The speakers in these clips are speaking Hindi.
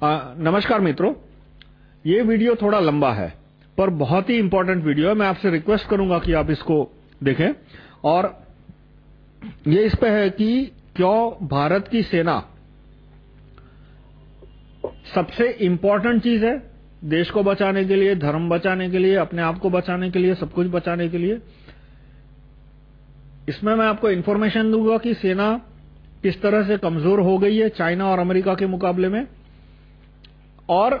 नमस्कार मित्रों, ये वीडियो थोड़ा लंबा है, पर बहुत ही इंपॉर्टेंट वीडियो है। मैं आपसे रिक्वेस्ट करूँगा कि आप इसको देखें। और ये इस पे है कि क्यों भारत की सेना सबसे इंपॉर्टेंट चीज़ है देश को बचाने के लिए, धर्म बचाने के लिए, अपने आप को बचाने के लिए, सब कुछ बचाने के लिए। इसमें मैं आपको इंफॉर्मेशन दूँगा कि सेना किस तरह से कमज़ोर हो गई है चाइना और अमेरिका के मुकाबले में। और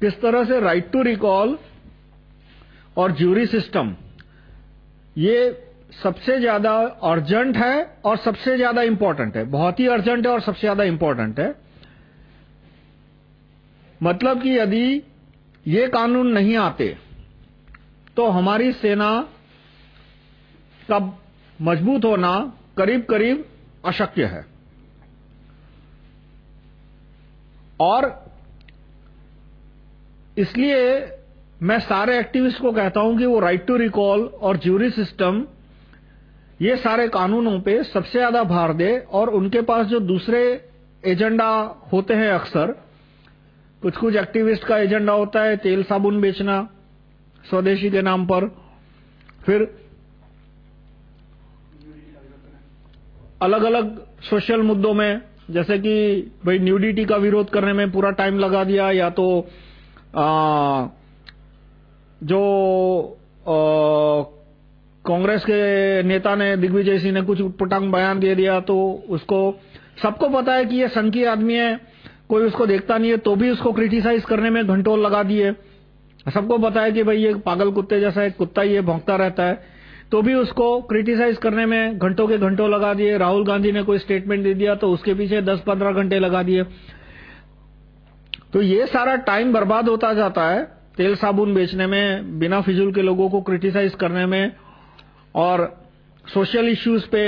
किस तरह से राइट टू रिकॉल और ज्यूरी सिस्टम ये सबसे ज़्यादा अर्जेंट है और सबसे ज़्यादा इंपॉर्टेंट है। बहुत ही अर्जेंट है और सबसे ज़्यादा इंपॉर्टेंट है। मतलब कि यदि ये कानून नहीं आते तो हमारी सेना का मज़बूत होना करीब करीब अशक्य है। और इसलिए मैं सारे एक्टिविस्ट को कहता हूँ कि वो राइट टू रिकॉल और ज्यूरी सिस्टम ये सारे कानूनों पे सबसे ज़्यादा भार दे और उनके पास जो दूसरे एजेंडा होते हैं अक्सर, कुछ कुछ एक्टिविस्ट का एजेंडा होता है, तेल साबुन बेचना, स्वदेशी के नाम पर, फिर अलग-अलग सोशल मुद्दों में, जैसे कि भाई न्यूडिटी का विरोध करने में पूरा टाइम लगा दिया, या तो जो कांग्रेस के नेता ने दिग्विजय सिंह ने कुछ उटपटांग बयान दे दिया तो उसको, सबको पता है कि ये संकी आदमी है, कोई उसको देखता नहीं है तो भी उसको क्रिटिसाइज करने में घंटों लगा दिए। सबको पता है कि भाई ये पागल कुत्ते जैसा एक कुत्ता ही है, भौंकता रहता है। तो भी उसको क्रिटिसाइज करने में घंटों के घंटों लगा दिए। राहुल गांधी ने कोई स्टेटमेंट दे दिया तो उसके पीछे 10-15 घंटे लगा दिए। तो ये सारा टाइम बर्बाद होता जाता है, तेल साबुन बेचने में, बिना फिजूल के लोगों को क्रिटिसाइज करने में और सोशल इश्यूज़ पे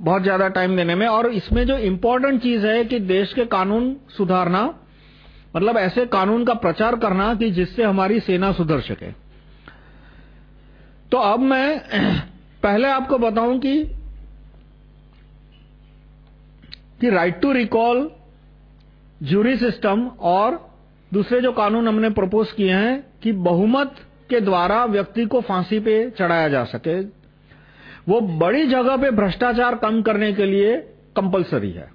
बहुत ज़्यादा टाइम देने में। और इसमें जो इम्पोर्टेंट चीज़ है कि देश के कानून सुधारना मतलब ऐसे कानून का प्रचार करना कि जिससे हमारी सेना सुधर सके। तो अब मैं पहले आपको बताऊँ कि कि right to recall jury system और दूसरे जो कानून हमने प्रपोज किए हैं कि बहुमत के द्वारा व्यक्ति को फांसी पे चढ़ाया जा सके, वो बड़ी जगह पे भ्रष्टाचार कम करने के लिए कंपलसरी है।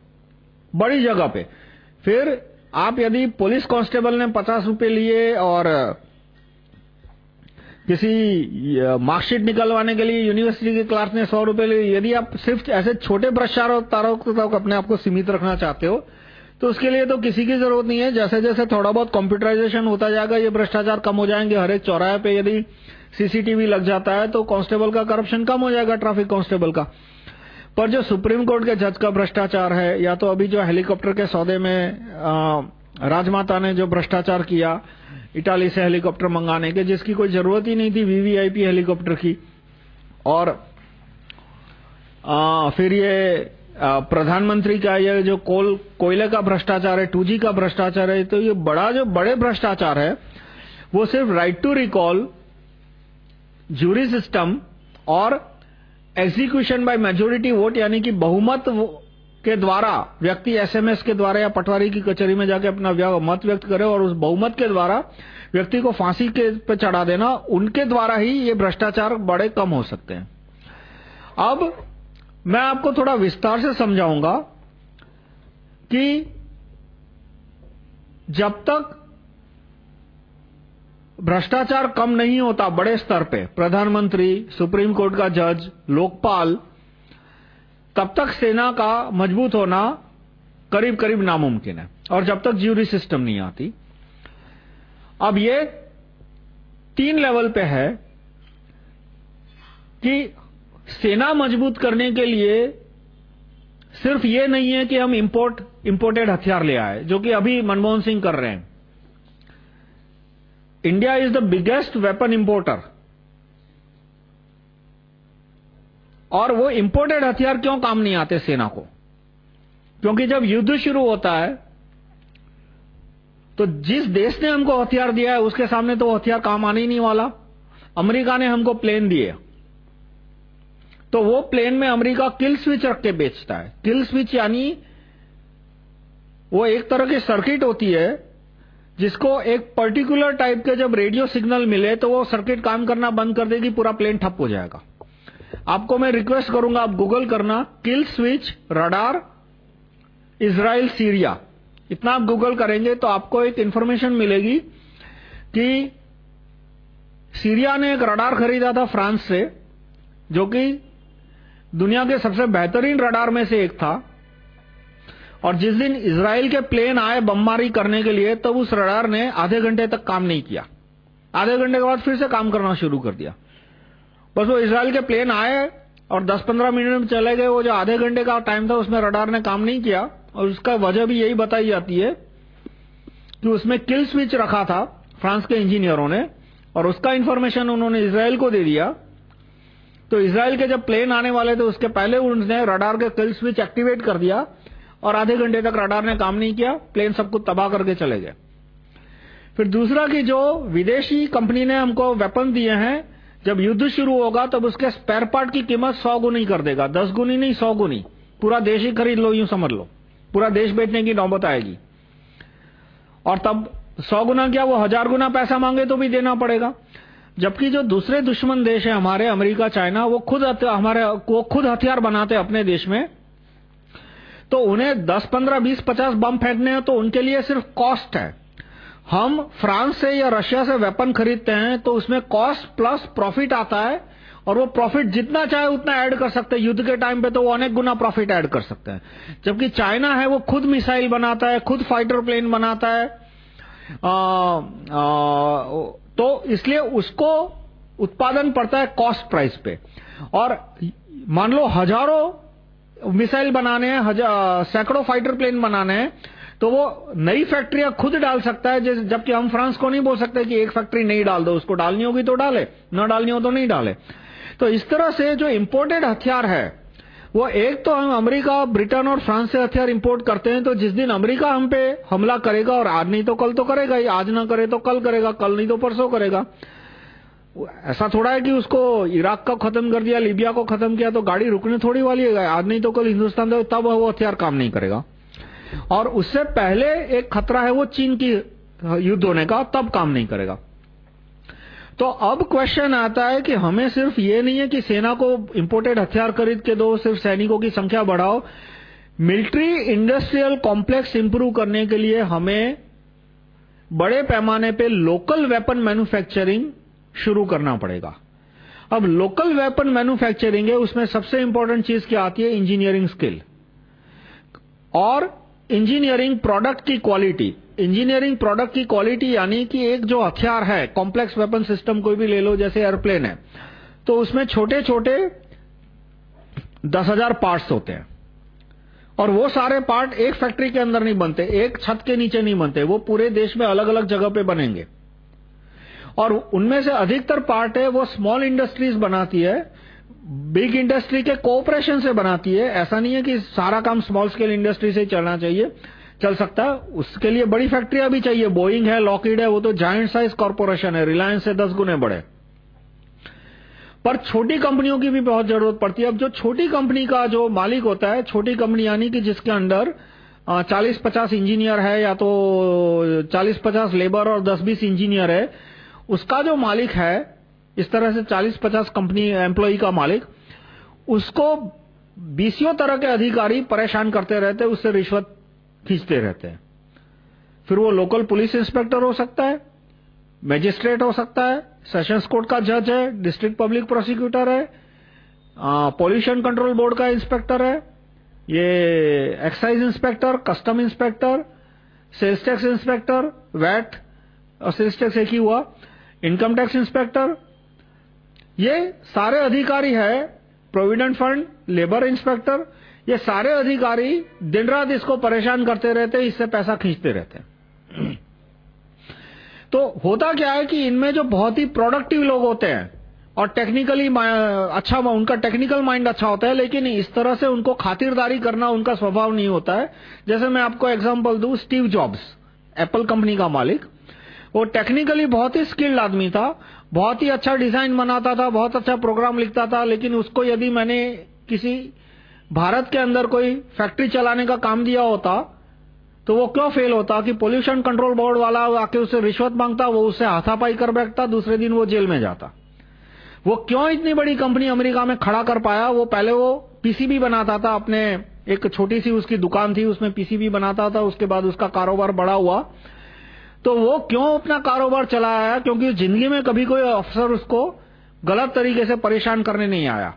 बड़ी जगह पे। फिर आप यदि पुलिस कांस्टेबल ने पचास रुपए लिए और किसी मार्कशीट निकलवाने के लिए यूनिवर्सिटी के क्लास ने सौ रुपए लिए, यदि आप सिर्फ़ ऐसे छोटे भ्रष्टाचारों तक अपने आप को सीमित रखना चाहते हो तो उसके लिए तो किसी की ज़रूरत नहीं है। जैसे जैसे थोड़ा बहुत कंप्यूटराइजेशन होता जाएगा ये भ्रष्टाचार कम हो जाएँगे। हर एक चौराहे पे यदि सीसीटीवी लग जाता है तो कांस्टेबल का करप्शन कम हो जाएगा ट्रैफ़िक कांस्टेबल का। पर जो सुप्रीम कोर्ट के जज का भ्रष्टाचार है या तो अभी जो हेलीकॉप्टर के सौदे में आ, राजमाता ने जो भ्रष्टाचार किया इटाली से हेलीकॉप्टर मंगाने के जिसकी कोई ज़रूरत ही नहीं थी वीवीआईपी हेलीकॉप्टर की। और आ, फिर ये प्रधानमंत्री का ये जो कोल, कोयले का भ्रष्टाचार है 2G का भ्रष्टाचार है तो ये बड़ा, जो बड़े भ्रष्टाचार है, वो सिर्फ़ right to recall jury system और एग्जीक्यूशन बाय मेजोरिटी वोट यानी कि बहुमत के द्वारा, व्यक्ति एसएमएस के द्वारा या पटवारी की कचहरी में जाके अपना मत व्यक्त करे और उस बहुमत के द्वारा व्यक्ति को फांसी के, पे चढ़ा देना, उनके द्वारा ही ये भ्रष्टाचार बड़े कम हो सकते हैं। अब मैं आपको थोड़ा विस्तार से समझाऊँगा कि जब तक भ्रष्टाचार कम नहीं होता बड़े स्तर पे, प्रधानमंत्री, सुप्रीम कोर्ट का जज, लोकपाल, तब तक सेना का मज़बूत होना करीब करीब नामुमकिन है और जब तक ज्यूरी सिस्टम नहीं आती। अब ये तीन लेवल पे है कि सेना मज़बूत करने के लिए सिर्फ़ ये नहीं है कि हम इंपोर्ट इंपोर्टेड हथियार ले आए, जो कि अभी मनमोहन सिंह कर रहे हैं। India is the biggest weapon importer और वो इंपोर्टेड हथियार क्यों काम नहीं आते सेना को? क्योंकि जब युद्ध शुरू होता है तो जिस देश ने हमको हथियार दिया है, उसके सामने तो हथियार काम आने ही नहीं वाला। अमेरिका ने हमको प्लेन दिए। तो वो प्लेन में अमेरिका किल स्विच रख के बेचता है। किल स्विच यानी वो एक तरह की सर्किट होती है, जिसको एक पर्टिकुलर टाइप के जब रेडियो सिग्नल मिले तो वो सर्किट काम करना बंद कर देगी, पूरा प्लेन ठप हो जाएगा। आपको मैं रिक्वेस्ट करूँगा, आप गूगल करना kill switch radar Israel Syria इतना आप गूगल करेंगे तो आपको एक इंफॉर्मेशन मिलेगी कि सीरिया ने एक रडार खरीदा था फ्रांस से, जो कि दुनिया के सबसे बेहतरीन रडार में से एक था। और जिस दिन इसराइल के प्लेन आए बमबारी करने के लिए, तब उस रडार ने आधे घंटे तक काम नहीं किया। आधे घंटे के बाद फिर से काम करना शुरू कर दिया। बस वो इसराइल के प्लेन आए और 10-15 मिनट में चले गए। वो जो आधे घंटे का टाइम था, उसमें रडार ने काम नहीं किया। और उसका वजह भी यही बताई जाती है कि उसमें किल स्विच रखा था, फ्रांस के इंजीनियरों ने। और उसका इन्फॉर्मेशन उन्होंने इसराइल को दे दिया। तो इसराइल के जब प्लेन आने वाले थे, उसके पहले उन्होंने रडार के किल स्विच एक्टिवेट कर दिया और आधे घंटे तक रडार ने काम नहीं किया प्लेन सबको तबाह करके चले गए। फिर दूसरा कि जो विदेशी कंपनी ने हमको वेपन दिए हैं, जब युद्ध शुरू होगा, तब उसके स्पेयर पार्ट की कीमत सौ गुनी कर देगा। दस गुनी नहीं, सौ गुनी। पूरा देश ही खरीद लो, यूँ समझ लो। पूरा देश बेचने की नौबत आएगी। और तब सौ गुना क्या, वो हज़ार गुना पैसा मांगे तो भी देना पड़ेगा। जबकि जो दूसरे दुश्मन देश है हमारे अमेरिका चाइना वो खुद हमारे वो खुद हथियार बनाते हैं अपने देश में। तो उन्हें 10, 15, 20, 50 बम फेंकने हैं तो उनके लिए सिर्फ़ कॉस्ट है। हम फ्रांस से या रशिया से वेपन खरीदते हैं तो उसमें कॉस्ट प्लस प्रॉफिट आता है और वो प्रॉफिट जितना चाहे उतना ऐड कर सकते हैं। युद्ध के टाइम पे तो वो अनेक गुना प्रॉफिट ऐड कर सकते हैं। जबकि चाइना है वो खुद मिसाइल बनाता है खुद फाइटर प्लेन बनाता है। आ, आ, तो इसलिए उसको उत्पादन पड़ता है कॉस्ट प्राइस पे। और मान लो हज़ारों मिसाइल बनाने हैं सैकड़ों फाइटर प्लेन बनाने हैं तो वो नई फैक्ट्रियाँ खुद डाल सकता है जबकि हम फ्रांस को नहीं बोल सकते कि एक फैक्ट्री नहीं डाल दो, उसको डालनी होगी तो डाले, न डालनी हो तो नहीं डाले। तो इस तरह से जो इंपोर्टेड हथियार है वो एक तो हम अमेरिका, ब्रिटेन और फ्रांस से हथियार इंपोर्ट करते हैं तो जिस दिन अमेरिका हम पे हमला करेगा और आज नहीं तो कल तो करेगा ही, आज ना करे तो कल करेगा, कल नहीं तो परसों करेगा। ऐसा थोड़ा है कि उसको इराक का खत्म कर दिया, लीबिया को खत्म किया तो गाड़ी रुकने थोड़ी वाली है, आज नहीं तो कल हिंदुस्तान तब वो हथियार काम नहीं करेगा। और उससे पहले एक खतरा है वो चीन की युद्ध होने का तब काम नहीं करेगा। तो अब क्वेश्चन आता है कि हमें सिर्फ़ ये नहीं है कि सेना को इंपोर्टेड हथियार खरीद के दो, सिर्फ़ सैनिकों की संख्या बढ़ाओ। मिलिट्री इंडस्ट्रियल कॉम्प्लेक्स इंप्रूव करने के लिए हमें बड़े पैमाने पे लोकल वेपन मैन्युफैक्चरिंग शुरू करना पड़ेगा। अब लोकल वेपन मैन्युफैक्चरिंग है, उसमें सबसे इंपॉर्टेंट चीज़ क्या आती है? इंजीनियरिंग स्किल और इंजीनियरिंग प्रोडक्ट की क्वालिटी इंजीनियरिंग प्रोडक्ट की क्वालिटी यानी कि एक जो हथियार है कॉम्प्लेक्स वेपन सिस्टम कोई भी ले लो, जैसे एयरप्लेन है तो उसमें छोटे छोटे दस हज़ार पार्ट्स होते हैं। और वो सारे पार्ट एक फैक्ट्री के अंदर नहीं बनते, एक छत के नीचे नहीं बनते, वो पूरे देश में अलग अलग जगह पे बनेंगे। और उनमें से अधिकतर पार्ट है, वो स्मॉल इंडस्ट्रीज़ बनाती है बिग इंडस्ट्री के कोऑपरेशन से बनाती है। ऐसा नहीं है कि सारा काम स्मॉल स्केल इंडस्ट्री से चलना चाहिए। चल सकता है। उसके लिए बड़ी फैक्ट्रियाँ भी चाहिए। बोइंग है लॉकिड है, वो तो जाइंट साइज़ कॉर्पोरेशन है। रिलायंस से दस गुने बड़े। पर छोटी कंपनियों की भी बहुत ज़रूरत पड़ती है। अब जो छोटी कंपनी का जो मालिक होता है, छोटी कंपनी यानी कि जिसके अंडर 40-50 इंजीनियर है या तो 40-50 लेबर और 10-20 इंजीनियर है, उसका जो मालिक है, इस तरह से 40-50 कंपनी एम्प्लॉई का मालिक, उसको बीसियों तरह के अधिकारी परेशान करते रहते उससे रिश्वत खींचते रहते हैं। फिर वो लोकल पुलिस इंस्पेक्टर हो सकता है मैजिस्ट्रेट हो सकता है सेशंस कोर्ट का जज है डिस्ट्रिक्ट पब्लिक प्रोसिक्यूटर है पॉल्यूशन कंट्रोल बोर्ड का इंस्पेक्टर है, ये excise inspector custom inspector sales tax inspector VAT और सेल्स टैक्स एक ही हुआ इनकम टैक्स इंस्पेक्टर ये सारे अधिकारी है प्रोविडेंट फंड लेबर इंस्पेक्टर ये सारे अधिकारी दिन रात इसको परेशान करते रहते, इससे पैसा खींचते रहते तो होता क्या है कि इनमें जो बहुत ही प्रोडक्टिव लोग होते हैं, और टेक्निकली अच्छा उनका टेक्निकल माइंड अच्छा होता है, लेकिन इस तरह से उनको खातिरदारी करना उनका स्वभाव नहीं होता है। जैसे मैं आपको एग्जांपल दूँ स्टीव जॉब्स एप्पल कंपनी का मालिक। वो टेक्निकली बहुत ही स्किल्ड आदमी था, बहुत ही अच्छा डिज़ाइन बनाता था, बहुत अच्छा प्रोग्राम लिखता था, लेकिन उसको यदि मैंने किसी भारत के अंदर कोई फैक्ट्री चलाने का काम दिया होता तो वो क्यों फेल होता कि पोल्यूशन कंट्रोल बोर्ड वाला आके उससे रिश्वत माँगता, वो उससे हाथापाई कर बैठता, दूसरे दिन वो जेल में जाता। वो क्यों इतनी बड़ी कंपनी अमेरिका में खड़ा कर पाया? वो पहले वो पीसीबी बनाता था, अपने एक छोटी सी उसकी दुकान थी, उसमें पीसीबी बनाता था, उसके बाद उसका कारोबार बड़ा हुआ। तो वो क्यों अपना कारोबार चलाया? क्योंकि ज़िंदगी में कभी कोई अफसर उसको गलत तरीके से परेशान करने नहीं आया।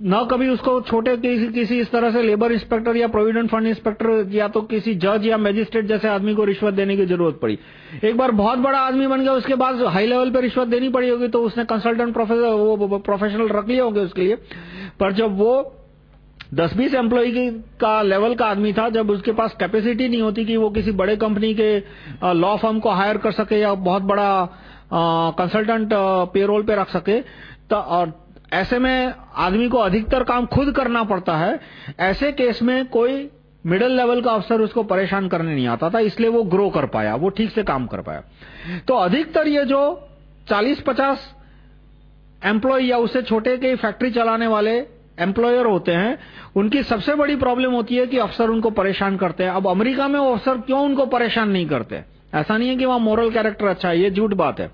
न कभी उसको छोटे किसी किसी इस तरह से लेबर इंस्पेक्टर या प्रोविडेंट फंड इंस्पेक्टर या तो किसी जज या मैजिस्ट्रेट जैसे आदमी को रिश्वत देने की ज़रूरत पड़ी। एक बार बहुत बड़ा आदमी बन गया, उसके बाद हाई लेवल पे रिश्वत देनी पड़ी होगी तो उसने कंसल्टेंट प्रोफेसर वो प्रोफेशनल रख लिए होंगे उसके लिए। पर जब वो दस बीस एम्प्लॉय का लेवल का आदमी था, जब उसके पास कैपेसिटी नहीं होती कि वो किसी बड़े कंपनी के लॉ फर्म को हायर कर सके या बहुत बड़ा कंसल्टेंट पेरोल पे रख सके और ऐसे में आदमी को अधिकतर काम खुद करना पड़ता है। ऐसे केस में कोई मिडिल लेवल का अफसर उसको परेशान करने नहीं आता था, इसलिए वो ग्रो कर पाया, वो ठीक से काम कर पाया। तो अधिकतर ये जो 40-50 एम्प्लॉय या उससे छोटे के फैक्ट्री चलाने वाले एम्प्लॉयर होते हैं, उनकी सबसे बड़ी प्रॉब्लम होती है कि अफसर उनको परेशान करते हैं। अब अमेरिका में वो अफसर क्यों उनको परेशान नहीं करते? ऐसा नहीं है कि वहाँ मोरल कैरेक्टर अच्छा है, ये झूठ बात है।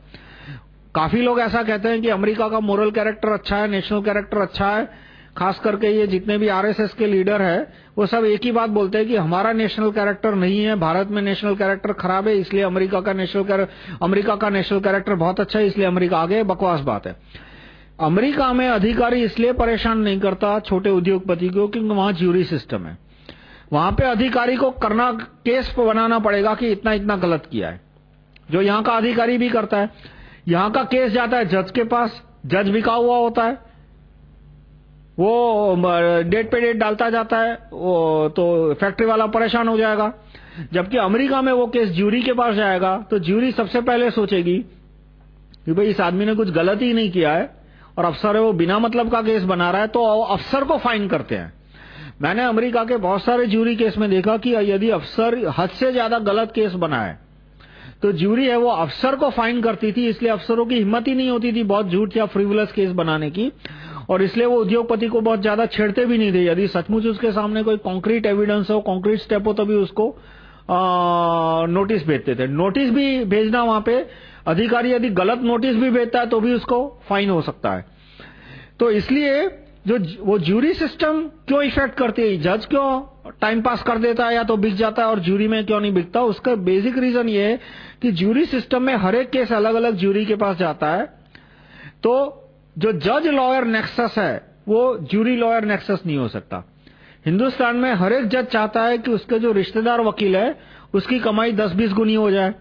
काफ़ी लोग ऐसा कहते हैं कि अमेरिका का मोरल कैरेक्टर अच्छा है नेशनल कैरेक्टर अच्छा है। खास करके ये जितने भी आरएसएस के लीडर है, वो सब एक ही बात बोलते हैं कि हमारा नेशनल कैरेक्टर नहीं है, भारत में नेशनल कैरेक्टर खराब है, इसलिए अमेरिका का नेशनल अमेरिका का नेशनल कैरेक्टर बहुत अच्छा है, इसलिए अमेरिका आगे बकवास बात है। अमेरिका में अधिकारी इसलिए परेशान नहीं करता छोटे उद्योगपति को क्योंकि वहाँ ज्यूरी सिस्टम है। वहाँ पे अधिकारी को करना, केस बनाना पड़ेगा कि इतना इतना गलत किया है। जो यहाँ का अधिकारी भी करता है। यहाँ का केस जाता है जज के पास, जज बिका हुआ होता है। वो डेट पे डेट डालता जाता है, वो तो फैक्ट्री वाला परेशान हो जाएगा। जबकि अमेरिका में वो केस ज्यूरी के पास जाएगा तो ज्यूरी सबसे पहले सोचेगी कि भाई इस आदमी ने कुछ गलत ही नहीं किया है, और अफसर है वो बिना मतलब का केस बना रहा है तो अफसर को फाइन करते हैं। मैंने अमेरिका के बहुत सारे ज्यूरी केस में देखा कि यदि अफसर हद से ज़्यादा गलत केस बनाए तो ज्यूरी है, वो अफसर को फाइन करती थी, इसलिए अफसरों की हिम्मत ही नहीं होती थी बहुत झूठ या फ्रिवलस केस बनाने की। और इसलिए वो उद्योगपति को बहुत ज़्यादा छेड़ते भी नहीं थे। यदि सचमुच उसके सामने कोई कॉन्क्रीट एविडेंस हो कॉन्क्रीट स्टेप हो, तभी उसको नोटिस भेजते थे। नोटिस भी भेजना वहाँ पे, अधिकारी यदि गलत नोटिस भी भेजता है तो भी उसको फाइन हो सकता है। तो इसलिए जो वो ज्यूरी सिस्टम क्यों इफ़ेक्ट करती है? जज क्यों टाइम पास कर देता है या तो बिक जाता है और ज्यूरी में क्यों नहीं बिकता? उसका बेसिक रीजन ये है कि ज्यूरी सिस्टम में हर एक केस अलग अलग ज्यूरी के पास जाता है। तो जो जज लॉयर नेक्सस है, वो ज्यूरी लॉयर नेक्सस नहीं हो सकता। हिंदुस्तान में हर एक जज चाहता है कि उसके जो रिश्तेदार वकील है, उसकी कमाई 10-20 गुनी हो जाए।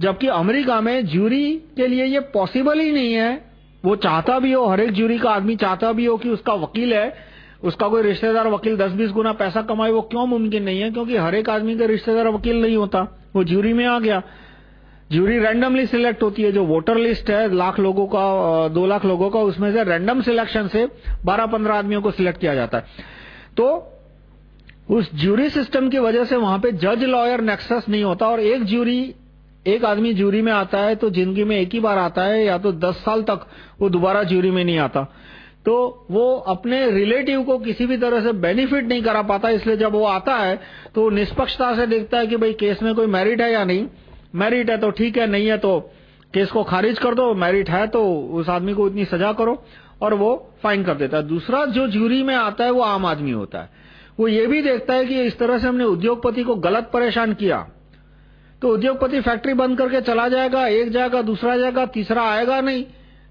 जबकि अमेरिका में ज्यूरी के लिए ये पॉसिबल ही नहीं है वो चाहता भी हो, हर एक ज्यूरी का आदमी चाहता भी हो कि उसका वकील है, उसका कोई रिश्तेदार वकील 10-20 गुना पैसा कमाए, वो क्यों मुमकिन नहीं है? क्योंकि हर एक आदमी का रिश्तेदार वकील नहीं होता, वो ज्यूरी में आ गया। ज्यूरी रैंडमली सिलेक्ट होती है, जो वोटर लिस्ट है, लाख लोगों का दो लाख लोगों का, उसमें से रैंडम सिलेक्शन से 12-15 आदमियों को सिलेक्ट किया जाता है। तो उस ज्यूरी सिस्टम की वजह से वहाँ पे जज लॉयर नेक्सस नहीं होता और एक ज्यूरी एक आदमी ज्यूरी में आता है तो ज़िंदगी में एक ही बार आता है या तो दस साल तक वो दोबारा ज्यूरी में नहीं आता। तो वो अपने रिलेटिव को किसी भी तरह से बेनिफिट नहीं करा पाता, इसलिए जब वो आता है तो निष्पक्षता से देखता है कि भाई केस में कोई मेरिट है या नहीं। मेरिट है तो ठीक है, नहीं है तो केस को खारिज कर दो मेरिट है तो उस आदमी को इतनी सजा करो और वो फाइन कर देता है। दूसरा जो ज्यूरी में आता है वो आम आदमी होता है। वो ये भी देखता है कि इस तरह से हमने उद्योगपति को गलत परेशान किया। तो उद्योगपति फैक्ट्री बंद करके चला जाएगा, एक जाएगा, दूसरा जाएगा, तीसरा आएगा नहीं।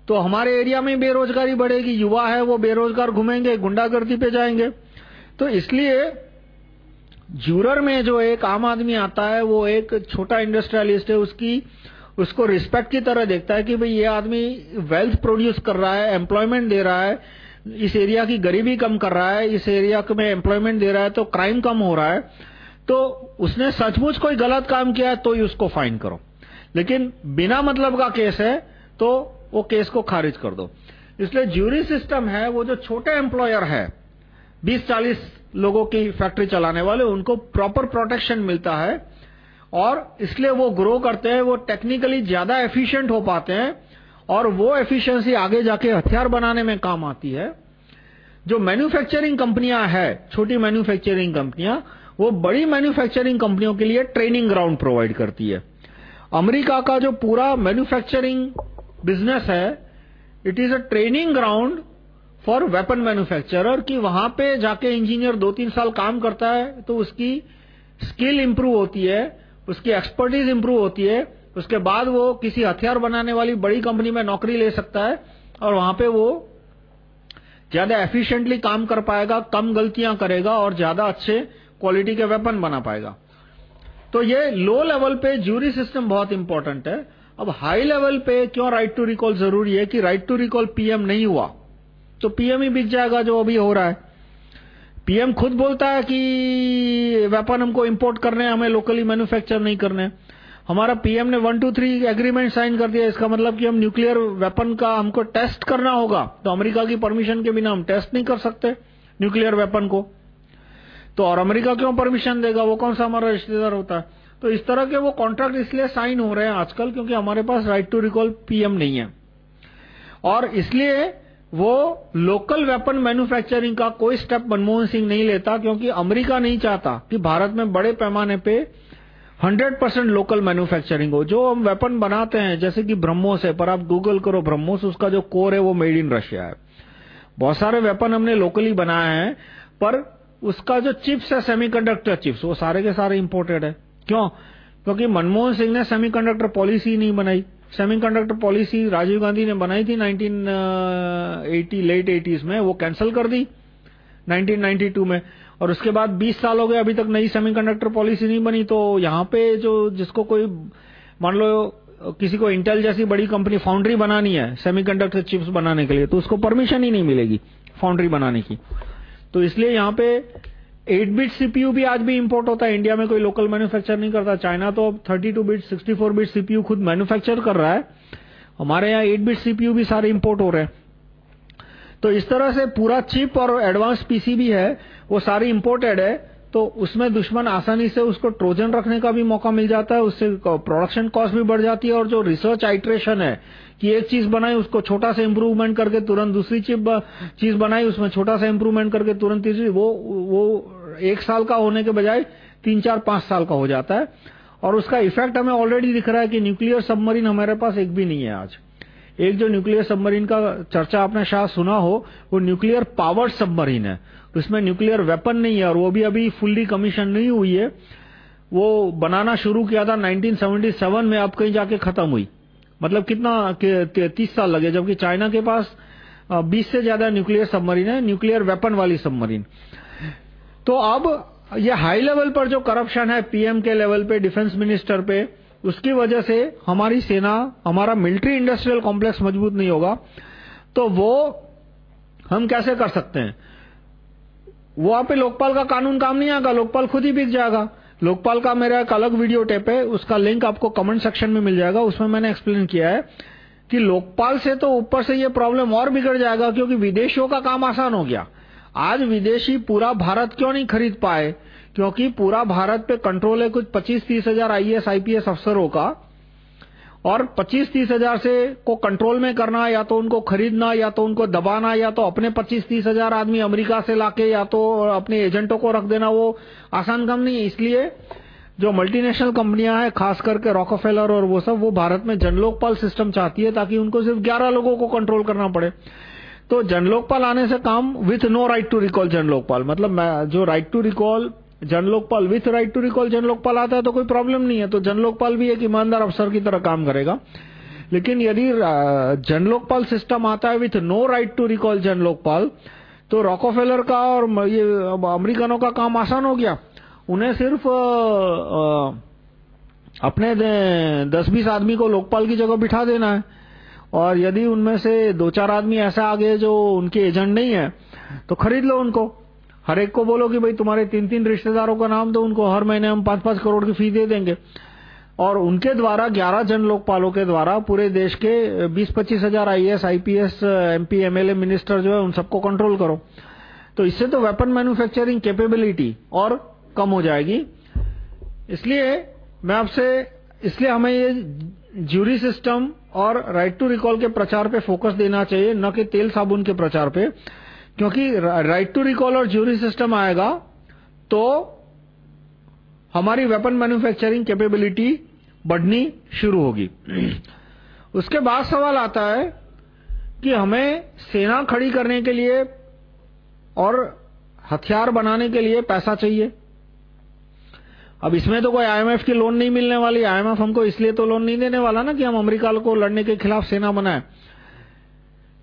तो हमारे एरिया में बेरोजगारी बढ़ेगी, युवा है वो बेरोजगार घूमेंगे, गुंडागर्दी पे जाएँगे। तो इसलिए जूरर में जो एक आम आदमी आता है, वो एक छोटा इंडस्ट्रियलिस्ट है, उसकी, उसको रिस्पेक्ट की तरह देखता है कि भाई ये आदमी वेल्थ प्रोड्यूस कर रहा है एम्प्लॉयमेंट दे रहा है, इस एरिया की गरीबी कम कर रहा है, इस एरिया में एम्प्लॉयमेंट दे रहा है तो क्राइम कम हो रहा है। तो उसने सचमुच कोई गलत काम किया है तो ही उसको फाइन करो। लेकिन बिना मतलब का केस है तो वो केस को खारिज कर दो। इसलिए ज्यूरी सिस्टम है, वो जो छोटे एम्प्लॉयर है 20-40 लोगों की फैक्ट्री चलाने वाले, उनको प्रॉपर प्रोटेक्शन मिलता है, और इसलिए वो ग्रो करते हैं, वो टेक्निकली ज़्यादा एफिशिएंट हो पाते हैं, और वो एफिशिएंसी आगे जाके हथियार बनाने में काम आती है। जो मैन्युफैक्चरिंग कंपनियाँ हैं, छोटी मैन्युफैक्चरिंग कंपनियाँ वो बड़ी मैन्युफैक्चरिंग कंपनियों के लिए ट्रेनिंग ग्राउंड प्रोवाइड करती है। अमेरिका का जो पूरा मैन्युफैक्चरिंग बिज़नेस है it is a training ground for weapon manufacturer कि वहाँ पे जाके इंजीनियर दो तीन साल काम करता है तो उसकी स्किल इंप्रूव होती है, उसकी एक्सपर्टीज इंप्रूव होती है, उसके बाद वो किसी हथियार बनाने वाली बड़ी कंपनी में नौकरी ले सकता है और वहाँ पे वो ज़्यादा एफिशिएंटली काम कर पाएगा, कम गलतियाँ करेगा और ज़्यादा अच्छे क्वालिटी के वेपन बना पाएगा। तो ये लो लेवल पे ज्यूरी सिस्टम बहुत इंपॉर्टेंट है। अब हाई लेवल पे क्यों राइट टू रिकॉल ज़रूरी है कि राइट टू रिकॉल पीएम नहीं हुआ? तो पीएम ही बिक जाएगा जो अभी हो रहा है। पीएम खुद बोलता है कि वेपन हमको इंपोर्ट करने हमें लोकली मैन्युफैक्चर नहीं करने हमारा पीएम ने one two three agreement sign कर दिया। इसका मतलब कि हम न्यूक्लियर वेपन का हमको टेस्ट करना होगा। तो अमेरिका की परमिशन के बिना हम टेस्ट नहीं कर सकते न्यूक्लियर वेपन को। तो और अमेरिका क्यों परमिशन देगा? वो कौन सा हमारा रिश्तेदार होता? है तो इस तरह के वो कॉन्ट्रैक्ट इसलिए साइन हो रहे हैं आजकल क्योंकि हमारे पास राइट टू रिकॉल पीएम नहीं है। और इसलिए वो लोकल वेपन मैन्युफैक्चरिंग का कोई स्टेप मनमोहन सिंह नहीं लेता क्योंकि अमेरिका नहीं चाहता कि भारत में बड़े पैमाने पे 100% लोकल मैन्युफैक्चरिंग हो। जो हम वेपन बनाते हैं, जैसे कि ब्रह्मोस है, पर आप गूगल करो, ब्रह्मोस, उसका जो कोर है, वो मेड इन रशिया है। बहुत सारे वेपन हमने लोकली बनाए हैं, पर उसका जो चिप्स है सेमीकंडक्टर चिप्स वो सारे के सारे इंपोर्टेड है। क्यों? क्योंकि मनमोहन सिंह ने सेमीकंडक्टर पॉलिसी नहीं बनाई। सेमीकंडक्टर पॉलिसी राजीव गांधी ने बनाई थी 1980 लेट 80s में, वो कैंसिल कर दी 1992 में। और उसके बाद 20 साल हो गए, अभी तक नई सेमीकंडक्टर पॉलिसी नहीं बनी तो यहाँ पे जो, जिसको कोई, मान लो, किसी को इंटेल जैसी बड़ी कंपनी फाउंड्री बनानी है सेमीकंडक्टर चिप्स बनाने के लिए तो उसको परमिशन ही नहीं मिलेगी फाउंड्री बनाने की। तो इसलिए यहाँ पे 8 बिट सीपीयू भी आज भी इंपोर्ट होता है। इंडिया में कोई लोकल मैन्युफैक्चर नहीं करता। चाइना तो अब 32 बिट 64 बिट सीपीयू खुद मैन्युफैक्चर कर रहा है। हमारे यहाँ 8 बिट सीपीयू भी सारे इंपोर्ट हो रहे हैं। तो इस तरह से पूरा चिप और एडवांस पीसी भी है, वो सारी इंपोर्टेड है तो उसमें दुश्मन आसानी से उसको ट्रोजन रखने का भी मौका मिल जाता है। उससे प्रोडक्शन कॉस्ट भी बढ़ जाती है और जो रिसर्च आइट्रेशन है कि एक चीज़ बनाई, उसको छोटा सा इंप्रूवमेंट करके तुरंत दूसरी चीज़ बनाई, उसमें छोटा सा इंप्रूवमेंट करके तुरंत तीसरी, वो वो एक साल का होने के बजाय तीन, चार, पाँच साल का हो जाता है। और उसका इफ़ेक्ट हमें ऑलरेडी दिख रहा है कि न्यूक्लियर सबमरीन हमारे पास एक भी नहीं है आज। एक जो न्यूक्लियर सबमरीन का चर्चा आपने शायद सुना हो, वो न्यूक्लियर पावर सबमरीन है। उसमें न्यूक्लियर वेपन नहीं है, और वो भी अभी फुल्ली कमीशन नहीं हुई है। वो बनाना शुरू किया था 1977 में, अब कहीं जाके खत्म हुई। मतलब कितना तीस साल लगे, जबकि चाइना के पास बीस से ज़्यादा न्यूक्लियर सबमरीन है, न्यूक्लियर वेपन वाली सबमरीन। तो अब ये हाई लेवल पर जो करप्शन है, पीएम के लेवल पे, डिफेंस मिनिस्टर पे, उसकी वजह से हमारी सेना, हमारा मिलिट्री इंडस्ट्रियल कॉम्प्लेक्स मज़बूत नहीं होगा। तो वो, हम कैसे कर सकते हैं? वहाँ पे लोकपाल का कानून काम नहीं आएगा, लोकपाल खुद ही बिक जाएगा। लोकपाल का मेरा एक अलग वीडियो टेप है, उसका लिंक आपको कमेंट सेक्शन में मिल जाएगा, उसमें मैंने एक्सप्लेन किया है कि लोकपाल से तो ऊपर से ये प्रॉब्लम और बिगड़ जाएगा क्योंकि विदेशियों का काम आसान हो गया। आज विदेशी पूरा भारत क्यों नहीं खरीद पाए? क्योंकि पूरा भारत पे कंट्रोल है कुछ 25-30 हज़ार आईएएस आईपीएस अफसरों का। और 25-30 हज़ार से को कंट्रोल में करना, या तो उनको खरीदना, या तो उनको दबाना, या तो अपने 25-30 हज़ार आदमी अमेरिका से लाके, या तो अपने एजेंटों को रख देना, वो आसान काम नहीं है। इसलिए जो मल्टीनेशनल कंपनियाँ हैं, खास करके रॉकोफेलर और वो सब, वो भारत में जनलोकपाल सिस्टम चाहती है ताकि उनको सिर्फ़ 11 लोगों को कंट्रोल करना पड़े। तो जनलोकपाल आने से काम with no right to recall Janlokpal. मतलब जो right to recall Janlokpal with right to recall Jan Lokpal आता है तो कोई प्रॉब्लम नहीं है। तो जन लोकपाल भी एक ईमानदार अफसर की तरह काम करेगा। लेकिन यदि जन लोकपाल सिस्टम आता है with no right to recall Jan Lokpal तो रॉकोफेलर का और ये अमेरिकनों का काम आसान हो गया। उन्हें सिर्फ़ अपने दस बीस आदमी को लोकपाल की जगह बिठा देना है। और यदि उनमें से दो चार आदमी ऐसे आ गए जो उनके एजेंट नहीं है तो खरीद लो उनको। हर एक को बोलो कि भाई तुम्हारे तीन तीन रिश्तेदारों का नाम दो, उनको हर महीने हम पाँच पाँच करोड़ की फ़ी दे देंगे। और उनके द्वारा, ग्यारह जन लोकपालों के द्वारा पूरे देश के बीस पच्चीस हज़ार IAS IPS MP MLA minister जो है, उन सबको कंट्रोल करो। तो इससे तो वेपन मैन्युफैक्चरिंग कैपेबिलिटी और कम हो जाएगी। इसलिए मैं आपसे, इसलिए हमें ये ज्यूरी सिस्टम और राइट टू रिकॉल के प्रचार पे फोकस देना चाहिए, न कि तेल साबुन के प्रचार पे। क्योंकि राइट टू रिकॉल और ज्यूरी सिस्टम आएगा तो हमारी वेपन मैन्युफैक्चरिंग कैपेबिलिटी बढ़नी शुरू होगी। उसके बाद सवाल आता है कि हमें सेना खड़ी करने के लिए और हथियार बनाने के लिए पैसा चाहिए। अब इसमें तो कोई आईएमएफ की लोन नहीं मिलने वाली। आईएमएफ हमको इसलिए तो लोन नहीं देने वाला ना कि हम अमेरिका को लड़ने के खिलाफ सेना बनाए।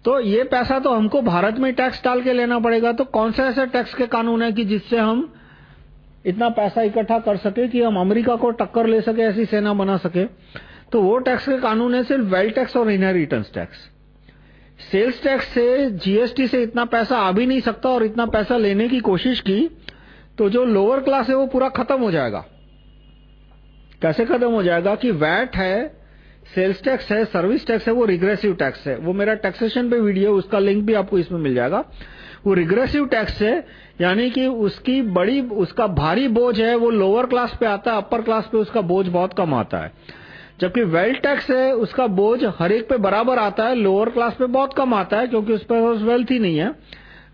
तो ये पैसा तो हमको भारत में टैक्स डाल के लेना पड़ेगा तो कौन से ऐसे टैक्स के कानून है कि जिससे हम इतना पैसा इकट्ठा कर सके कि हम अमेरिका को टक्कर ले सके, ऐसी सेना बना सके? तो वो टैक्स के कानून है सिर्फ़ वेल्थ टैक्स और इनहेरिटेंस टैक्स सेल्स टैक्स से जीएसटी से इतना पैसा आ भी नहीं सकता और इतना पैसा लेने की कोशिश की तो जो लोअर क्लास है वो पूरा खत्म हो जाएगा। कैसे खत्म हो जाएगा कि वैट है सेल्स टैक्स है, सर्विस टैक्स है, वो रिग्रेसिव टैक्स है। वो मेरा टैक्सेशन पे वीडियो उसका लिंक भी आपको इसमें मिल जाएगा। वो रिग्रेसिव टैक्स है, यानी कि उसकी बड़ी, उसका भारी बोझ है, वो लोअर क्लास पे आता है अपर क्लास पे उसका बोझ बहुत कम आता है। जबकि वेल्थ टैक्स है, उसका बोझ हर एक पे बराबर आता है लोअर क्लास पे बहुत कम आता है, क्योंकि उस पर वेल्थ ही नहीं है।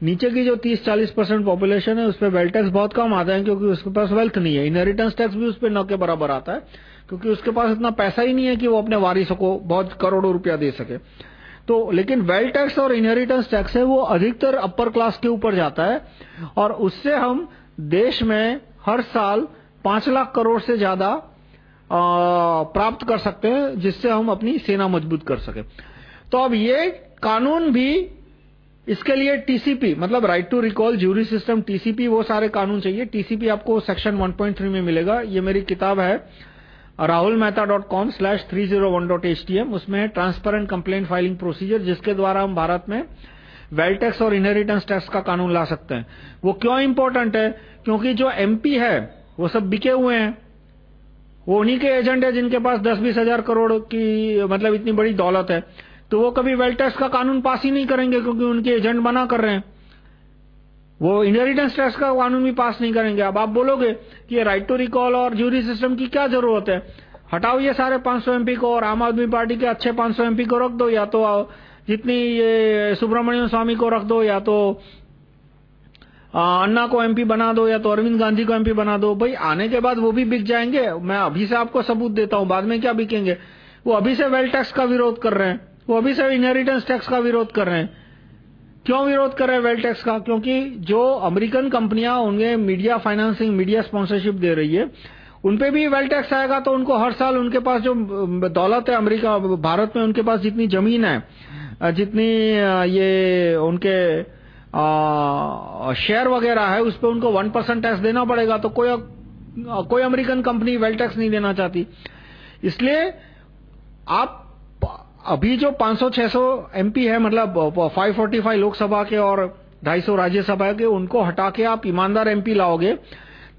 नीचे की जो 30-40 परसेंट पॉपुलेशन है, उस पर वेल्थ टैक्स बहुत कम आता है, क्योंकि उसके पास वेल्थ नहीं है। इनहेरिटेंस टैक्स भी उस पर न के बराबर आता है। क्योंकि उसके पास इतना पैसा ही नहीं है कि वो अपने वारिसों को बहुत करोड़ों रुपया दे सके। तो लेकिन वेल्थ टैक्स और इनहेरिटेंस टैक्स है, वो अधिकतर अपर क्लास के ऊपर जाता है और उससे हम देश में हर साल पाँच लाख करोड़ से ज़्यादा प्राप्त कर सकते हैं, जिससे हम अपनी सेना मज़बूत कर सके। तो अब ये कानून भी इसके लिए टीसीपी मतलब right to recall jury system TCP वो सारे कानून चाहिए। टीसीपी आपको सेक्शन 1.3 में मिलेगा। ये मेरी किताब है। rahulmehta.com slash 301.htm उसमें ट्रांसपेरेंट कंप्लेंट फाइलिंग प्रोसीजर जिसके द्वारा हम भारत में वेल टैक्स और इनहेरिटेंस टैक्स का कानून ला सकते हैं। वो क्यों इंपॉर्टेंट है? क्योंकि जो एमपी है, वो सब बिके हुए हैं। वो उन्हीं के एजेंट है जिनके पास दस बीस हज़ार करोड़ की मतलब इतनी बड़ी दौलत है। तो वो कभी वेल टैक्स का कानून पास ही नहीं करेंगे क्योंकि उनके एजेंट बना कर रहे हैं। वो इनहेरिटेंस टैक्स का कानून भी पास नहीं करेंगे। अब आप बोलोगे कि ये राइट टू रिकॉल और ज्यूरी सिस्टम की क्या ज़रूरत है? हटाओ ये सारे 500 एमपी को और आम आदमी पार्टी के अच्छे 500 एमपी को रख दो या तो जितनी ये सुब्रमण्यम स्वामी को रख दो या तो अन्ना को एमपी बना दो या तो अरविंद गांधी को एमपी बना दो। भाई, आने के बाद वो भी बिक जाएँगे। मैं अभी से आपको सबूत देता हूँ, बाद में क्या बिकेंगे? वो अभी से वेल टैक्स का विरोध कर रहे हैं। वो अभी से इनहेरिटेंस टैक्स का विरोध कर रहे हैं। क्यों विरोध कर रहे हैं वेल टैक्स का? क्योंकि जो अमेरिकन कंपनियाँ उन्हें मीडिया फाइनेंसिंग मीडिया स्पॉन्सरशिप दे रही है, उनपे भी वेल टैक्स आएगा तो उनको हर साल उनके पास जो दौलत है अमेरिका, भारत में उनके पास जितनी ज़मीन है जितनी ये उनके शेयर वगैरह है, उस पर उनको वन परसेंट टैक्स देना पड़ेगा तो कोई कोई अमेरिकन कंपनी वेल टैक्स नहीं देना चाहती। इसलिए आप अभी जो 500-600 एमपी है मतलब 545 लोकसभा के और 250 राज्यसभा के, उनको हटा के आप ईमानदार एमपी लाओगे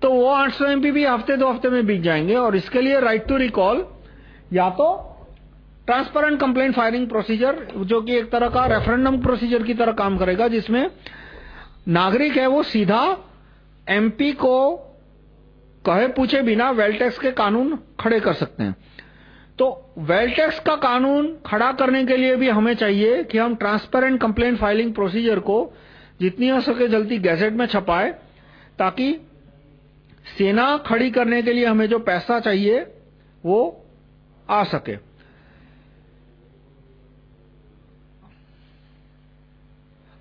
तो वो 800 एमपी भी हफ़्ते दो हफ़्ते में बिक जाएँगे। और इसके लिए राइट टू रिकॉल या तो ट्रांसपेरेंट कंप्लेंट फायरिंग प्रोसीजर जो कि एक तरह का रेफरेंडम प्रोसीजर की तरह काम करेगा, जिसमें नागरिक है वो सीधा एमपी को कहे पूछे बिना वेल टैक्स के कानून खड़े कर सकते हैं। तो वेल टैक्स का कानून खड़ा करने के लिए भी हमें चाहिए कि हम ट्रांसपेरेंट कंप्लेंट फाइलिंग प्रोसीजर को जितनी हो सके जल्दी गैजेट में छपाए, ताकि सेना खड़ी करने के लिए हमें जो पैसा चाहिए, वो आ सके।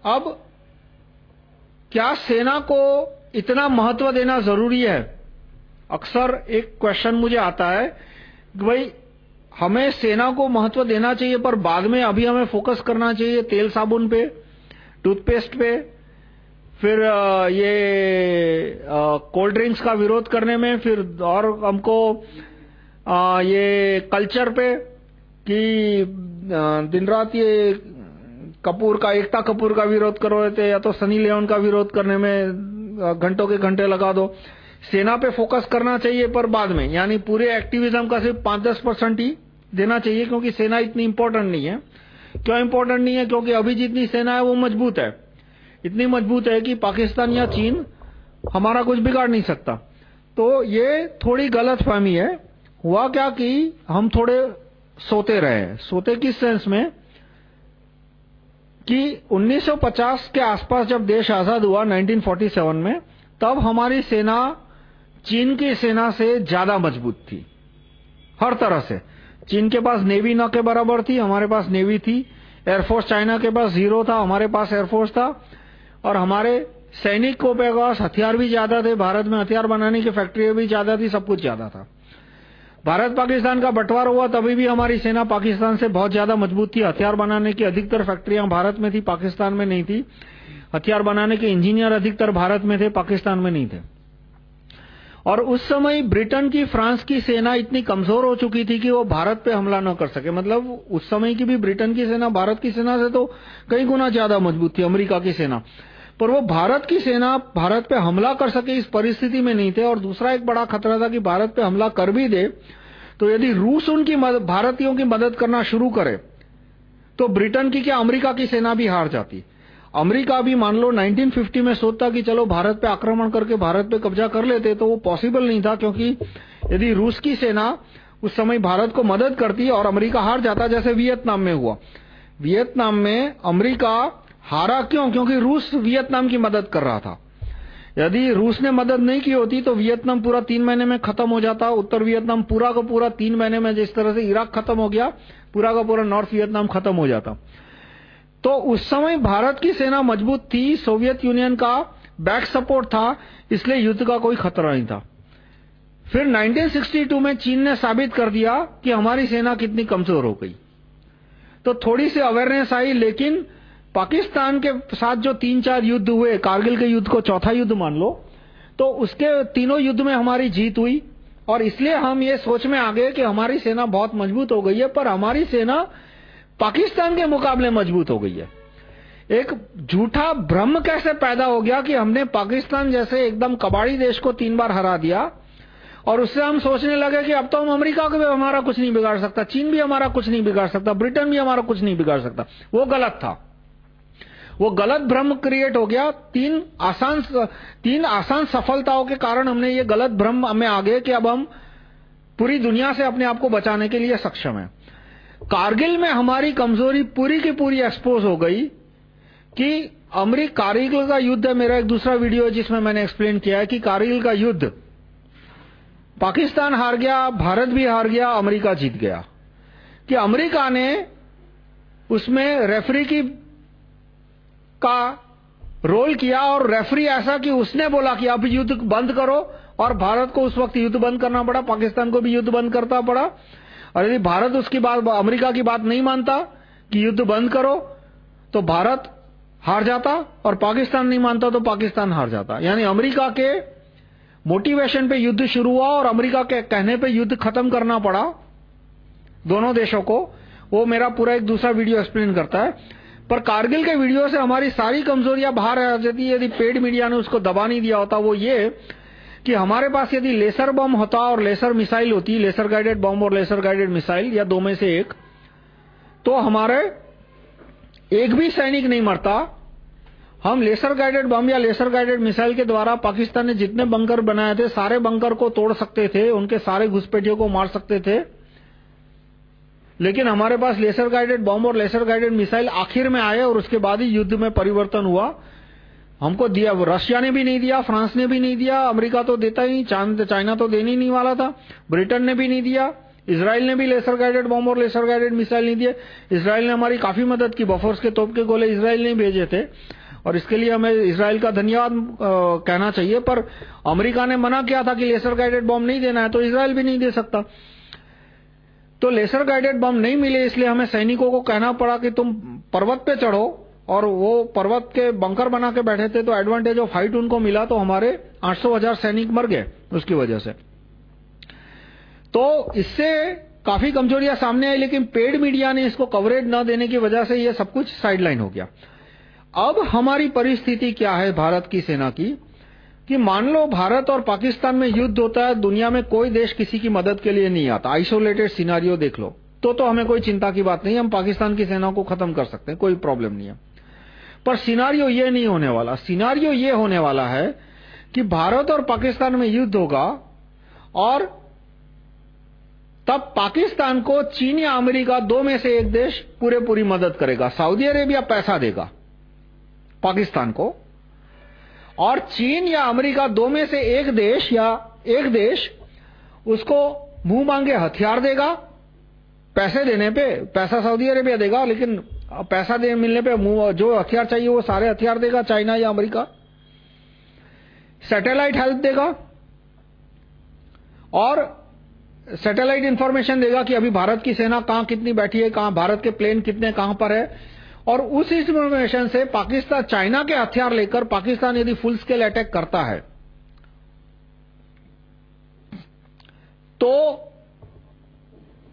अब क्या सेना को इतना महत्व देना ज़रूरी है? अक्सर एक क्वेश्चन मुझे आता है कि भाई हमें सेना को महत्व देना चाहिए, पर बाद में अभी हमें फोकस करना चाहिए तेल साबुन पे टूथपेस्ट पे, फिर ये कोल्ड ड्रिंक्स का विरोध करने में, फिर और हमको ये कल्चर पे कि दिन रात ये कपूर का, एकता कपूर का विरोध कर रहे थे, या तो सनी लेवन का विरोध करने में घंटों के घंटे लगा दो। सेना पे फोकस करना चाहिए, पर बाद में, यानी पूरे एक्टिविज्म का सिर्फ़ पाँच दस परसेंट ही देना चाहिए क्योंकि सेना इतनी इंपॉर्टेंट नहीं है। क्यों इंपॉर्टेंट नहीं है? क्योंकि अभी जितनी सेना है, वो मज़बूत है। इतनी मज़बूत है कि पाकिस्तान या चीन हमारा कुछ बिगाड़ नहीं सकता। तो ये थोड़ी गलत फहमी है। हुआ क्या कि हम थोड़े सोते रहे। सोते किस सेंस में? कि 1950 के आसपास जब देश आज़ाद हुआ 1947 में, तब हमारी सेना चीन की सेना से ज़्यादा मज़बूत थी। हर तरह से। चीन के पास नेवी न के बराबर थी, हमारे पास नेवी थी। एयरफोर्स चाइना के पास ज़ीरो था, हमारे पास एयरफोर्स था। और हमारे सैनिकों के पास हथियार भी ज़्यादा थे, भारत में हथियार बनाने की फैक्ट्रियाँ भी ज़्यादा थी, सब कुछ ज़्यादा था। भारत पाकिस्तान का बंटवारा हुआ, तभी भी हमारी सेना पाकिस्तान से बहुत ज़्यादा मज़बूत थी। हथियार बनाने की अधिकतर फैक्ट्रियाँ भारत में थी, पाकिस्तान में नहीं थी। हथियार बनाने के इंजीनियर अधिकतर भारत में थे, पाकिस्तान में नहीं थे। और उस समय ब्रिटेन की, फ्रांस की सेना इतनी कमज़ोर हो चुकी थी कि वो भारत पे हमला न कर सके। मतलब उस समय की भी ब्रिटेन की सेना, भारत की सेना से तो कई गुना ज़्यादा मज़बूत थी, अमेरिका की सेना। पर वो भारत की सेना भारत पे हमला कर सके इस परिस्थिति में नहीं थे। और दूसरा एक बड़ा खतरा था कि भारत पे हमला कर भी दे तो यदि रूस उनकी भारतीयों की मदद करना शुरू करे तो ब्रिटेन की क्या, अमेरिका की सेना भी हार जाती। अमेरिका भी मान लो 1950 में सोचता कि चलो भारत पे आक्रमण करके भारत पे कब्जा कर लेते तो वो पॉसिबल नहीं था क्योंकि यदि रूस की सेना उस समय भारत को मदद करती और अमेरिका हार जाता जैसे वियतनाम में हुआ। वियतनाम में अमेरिका हारा क्यों? क्योंकि रूस वियतनाम की मदद कर रहा था। यदि रूस ने मदद नहीं की होती तो वियतनाम पूरा तीन महीने में खत्म हो जाता। उत्तर वियतनाम पूरा का पूरा तीन महीने में जिस तरह से इराक खत्म हो गया, पूरा का पूरा नॉर्थ वियतनाम खत्म हो जाता। तो उस समय भारत की सेना मज़बूत थी, सोवियत यूनियन का बैक सपोर्ट था, इसलिए युद्ध का कोई खतरा नहीं था। फिर 1962 में चीन ने साबित कर दिया कि हमारी सेना कितनी कमज़ोर हो गई। तो थोड़ी सी अवेयरनेस आई, लेकिन पाकिस्तान के साथ जो तीन चार युद्ध हुए, कारगिल के युद्ध को चौथा युद्ध मान लो तो उसके तीनों युद्ध में हमारी जीत हुई। और इसलिए हम ये सोच में आ गए कि हमारी सेना बहुत मज़बूत हो गई है, पर हमारी सेना पाकिस्तान के मुकाबले मज़बूत हो गई है। एक झूठा भ्रम कैसे पैदा हो गया कि हमने पाकिस्तान जैसे एकदम कबाड़ी देश को तीन बार हरा दिया, और उससे हम सोचने लगे कि अब तो हम अमेरिका को भी हमारा कुछ नहीं बिगाड़ सकता, चीन भी हमारा कुछ नहीं बिगाड़ सकता, ब्रिटेन भी हमारा कुछ नहीं बिगाड़ सकता। वो गलत था। वो गलत भ्रम क्रिएट हो गया। तीन आसान तीन आसान सफलताओं के कारण हमने ये गलत भ्रम में आ गए कि अब हम पूरी दुनिया से अपने आप को बचाने के लिए सक्षम है। कारगिल में हमारी कमज़ोरी पूरी की पूरी एक्सपोज हो गई कि अमरीक कारगिल का युद्ध है। मेरा एक दूसरा वीडियो है जिसमें मैंने एक्सप्लेन किया है कि कारगिल का युद्ध, पाकिस्तान हार गया, भारत भी हार गया, अमेरिका जीत गया। कि अमेरिका ने उसमें रेफरी की का रोल किया और रेफरी ऐसा कि उसने बोला कि अब युद्ध बंद करो और भारत को उस वक्त युद्ध बंद करना पड़ा, पाकिस्तान को भी युद्ध बंद करना पड़ा। और यदि भारत उसकी बात, अमेरिका की बात नहीं मानता कि युद्ध बंद करो तो भारत हार जाता और पाकिस्तान नहीं मानता तो पाकिस्तान हार जाता। यानी अमेरिका के मोटिवेशन पे युद्ध शुरू हुआ और अमेरिका के कहने पे युद्ध खत्म करना पड़ा दोनों देशों को। वो मेरा पूरा एक दूसरा वीडियो एक्सप्लेन करता है। पर कारगिल के वीडियो से हमारी सारी कमजोरियाँ बाहर आ जाती यदि पेड मीडिया ने उसको दबा नहीं दिया होता, वो ये कि हमारे पास यदि लेसर बम होता और लेसर मिसाइल होती, लेसर गाइडेड बम और लेसर गाइडेड मिसाइल या दो में से एक तो हमारे एक भी सैनिक नहीं मरता। हम लेसर गाइडेड बम या लेसर गाइडेड मिसाइल के द्वारा पाकिस्तान ने जितने बंकर बनाए थे, सारे बंकर को तोड़ सकते थे, उनके सारे घुसपैठियों को मार सकते थे। लेकिन हमारे पास लेसर गाइडेड बम और लेसर गाइडेड मिसाइल आखिर में आए और उसके बाद ही युद्ध में परिवर्तन हुआ। हमको दिया, वो रशिया ने भी नहीं दिया, फ्रांस ने भी नहीं दिया, अमेरिका तो देता ही चाइना तो देने ही नहीं वाला था, ब्रिटेन ने भी नहीं दिया इसराइल ने भी लेसर गाइडेड बॉम्ब और लेसर गाइडेड मिसाइल नहीं दिए। इसराइल ने हमारी काफ़ी मदद की बफर्स के तोप के गोले इसराइल ने भेजे थे, और इसके लिए हमें इसराइल का धन्यवाद कहना चाहिए, पर अमेरिका ने मना किया था कि लेसर गाइडेड बॉम्ब नहीं देना है तो इसराइल भी नहीं दे सकता। तो लेसर गाइडेड बम नहीं मिले, इसलिए हमें सैनिकों को कहना पड़ा कि तुम पर्वत पे चढ़ो और वो पर्वत के बंकर बना के बैठे थे तो एडवांटेज ऑफ़ हाइट उनको मिला तो हमारे 800 हज़ार सैनिक मर गए उसकी वजह से। तो इससे काफ़ी कमजोरियाँ सामने आई, लेकिन पेड मीडिया ने इसको कवरेज न देने की वजह से ये सब कुछ साइडलाइन हो गया। अब हमारी परिस्थिति क्या है भारत की सेना की? कि मान लो भारत और पाकिस्तान में युद्ध होता है, दुनिया में कोई देश किसी की मदद के लिए नहीं आता। आइसोलेटेड सिनारियो देख लो तो तो हमें कोई चिंता की बात नहीं, हम पाकिस्तान की सेना को खत्म कर सकते हैं, कोई प्रॉब्लम नहीं है। पर सिनारियो ये नहीं होने वाला। सिनारियो ये होने वाला है कि भारत और पाकिस्तान में युद्ध होगा और तब पाकिस्तान को चीन या अमेरिका दो में से एक देश पूरे पूरी मदद करेगा। सऊदी अरेबिया पैसा देगा पाकिस्तान को। और चीन या अमेरिका दो में से एक देश या एक देश उसको मुँह मांगे हथियार देगा, पैसे देने पे, पैसा सऊदी अरेबिया देगा, लेकिन पैसा दे, मिलने पे जो हथियार चाहिए वो सारे हथियार देगा, चाइना या अमेरिका। सैटेलाइट हेल्प देगा, और सैटेलाइट इंफॉर्मेशन देगा कि अभी भारत की सेना कहाँ कितनी बैठी है, कहाँ भारत के प्लेन कितने कहाँ पर है। और उस इंफॉर्मेशन से पाकिस्तान, चाइना के हथियार लेकर पाकिस्तान यदि फुल स्केल अटैक करता है तो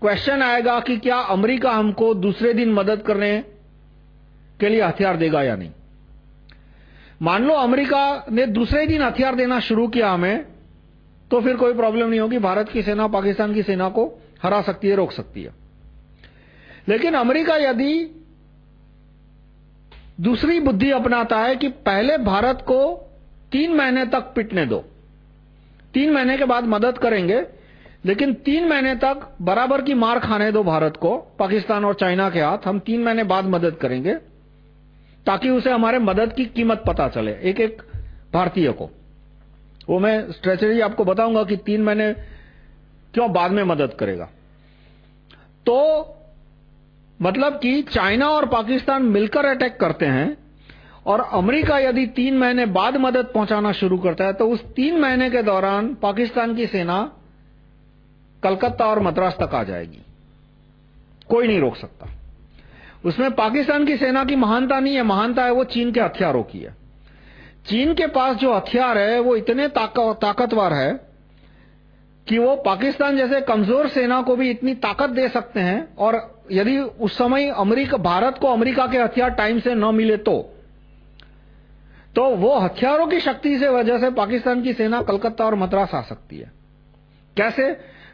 क्वेश्चन आएगा कि क्या अमेरिका हमको दूसरे दिन मदद करने के लिए हथियार देगा या नहीं? मान लो अमेरिका ने दूसरे दिन हथियार देना शुरू किया हमें तो फिर कोई प्रॉब्लम नहीं होगी। भारत की सेना, पाकिस्तान की सेना को हरा सकती है, रोक सकती है। लेकिन अमेरिका यदि दूसरी बुद्धि अपनाता है कि पहले भारत को तीन महीने तक पिटने दो, तीन महीने के बाद मदद करेंगे लेकिन तीन महीने तक बराबर की मार खाने दो भारत को, पाकिस्तान और चाइना के हाथ। हम तीन महीने बाद मदद करेंगे ताकि उसे हमारे मदद की कीमत पता चले, एक एक भारतीय को। वो मैं स्ट्रेचरी आपको बताऊँगा कि तीन महीने क्यों बाद में मदद करेगा। तो मतलब कि चाइना और पाकिस्तान मिलकर अटैक करते हैं और अमेरिका यदि तीन महीने बाद मदद पहुंचाना शुरू करता है तो उस तीन महीने के दौरान पाकिस्तान की सेना कलकत्ता और मद्रास तक आ जाएगी। कोई नहीं रोक सकता। उसमें पाकिस्तान की सेना की महानता नहीं है, महानता है वो चीन के हथियारों की है। चीन के पास जो हथियार है, वो इतने ताकतवर है कि वो पाकिस्तान जैसे कमज़ोर सेना को भी इतनी ताकत दे सकते हैं और यदि उस समय अमेरिका, भारत को अमेरिका के हथियार टाइम से न मिले तो तो वो हथियारों की शक्ति से वजह से पाकिस्तान की सेना कलकत्ता और मद्रास आ सकती है। कैसे?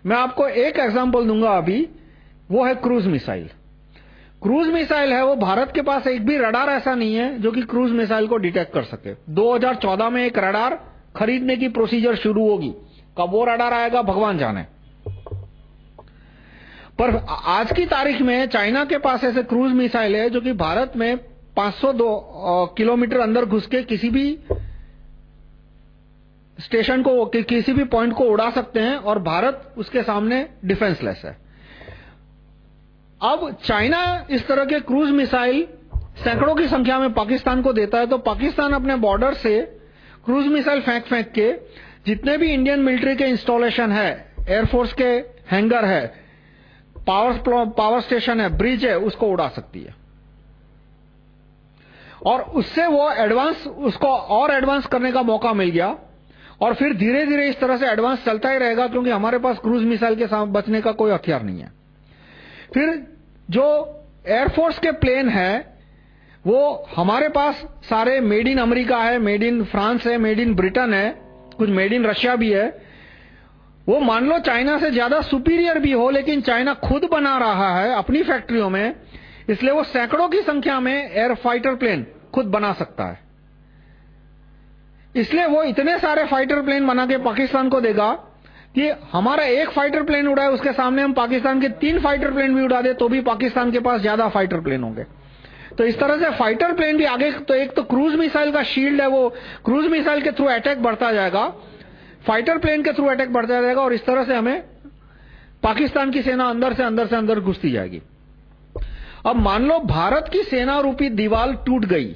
मैं आपको एक एग्जांपल दूँगा अभी। वो है क्रूज मिसाइल क्रूज मिसाइल है, वो भारत के पास एक भी रडार ऐसा नहीं है जो कि क्रूज मिसाइल को डिटेक्ट कर सके। 2014 में एक रडार खरीदने की प्रोसीजर शुरू होगी। कब वो रडार आएगा, भगवान जाने। पर आज की तारीख में चाइना के पास ऐसे क्रूज मिसाइल है जो कि भारत में 502 किलोमीटर अंदर घुस के किसी भी स्टेशन को कि, किसी भी पॉइंट को उड़ा सकते हैं और भारत उसके सामने डिफेंसलेस है। अब चाइना इस तरह के क्रूज मिसाइल सैकड़ों की संख्या में पाकिस्तान को देता है तो पाकिस्तान अपने बॉर्डर से क्रूज मिसाइल फेंक फेंक के जितने भी इंडियन मिलिट्री के इंस्टॉलेशन है एयरफोर्स के हैंगर है पावर पावर स्टेशन है ब्रिज है उसको उड़ा सकती है। और उससे वो एडवांस उसको और एडवांस करने का मौका मिल गया। और फिर धीरे धीरे इस तरह से एडवांस चलता ही रहेगा, क्योंकि हमारे पास क्रूज मिसाइल के साथ बचने का कोई हथियार नहीं है। फिर जो एयरफोर्स के प्लेन है, वो हमारे पास सारे मेड इन अमेरिका है मेड इन फ्रांस है मेड इन ब्रिटेन है, कुछ मेड इन रशिया भी है। वो मान लो चाइना से ज़्यादा सुपीरियर भी हो, लेकिन चाइना खुद बना रहा है अपनी फैक्ट्रियों में, इसलिए वो सैकड़ों की संख्या में एयर फाइटर प्लेन खुद बना सकता है। इसलिए वो इतने सारे फाइटर प्लेन बना के पाकिस्तान को देगा कि हमारा एक फाइटर प्लेन उड़ा है, उसके सामने हम पाकिस्तान के तीन फाइटर प्लेन भी उड़ा दे तो भी पाकिस्तान के पास ज़्यादा फाइटर प्लेन होंगे। तो इस तरह से फाइटर प्लेन भी आगे तो एक तो क्रूज मिसाइल का शील्ड है वो क्रूज मिसाइल के थ्रू अटैक बढ़ता जाएगा फाइटर प्लेन के थ्रू अटैक बढ़ता जाएगा और इस तरह से हमें पाकिस्तान की सेना अंदर से अंदर से अंदर घुसती जाएगी। अब मान लो भारत की सेना रूपी दीवार टूट गई।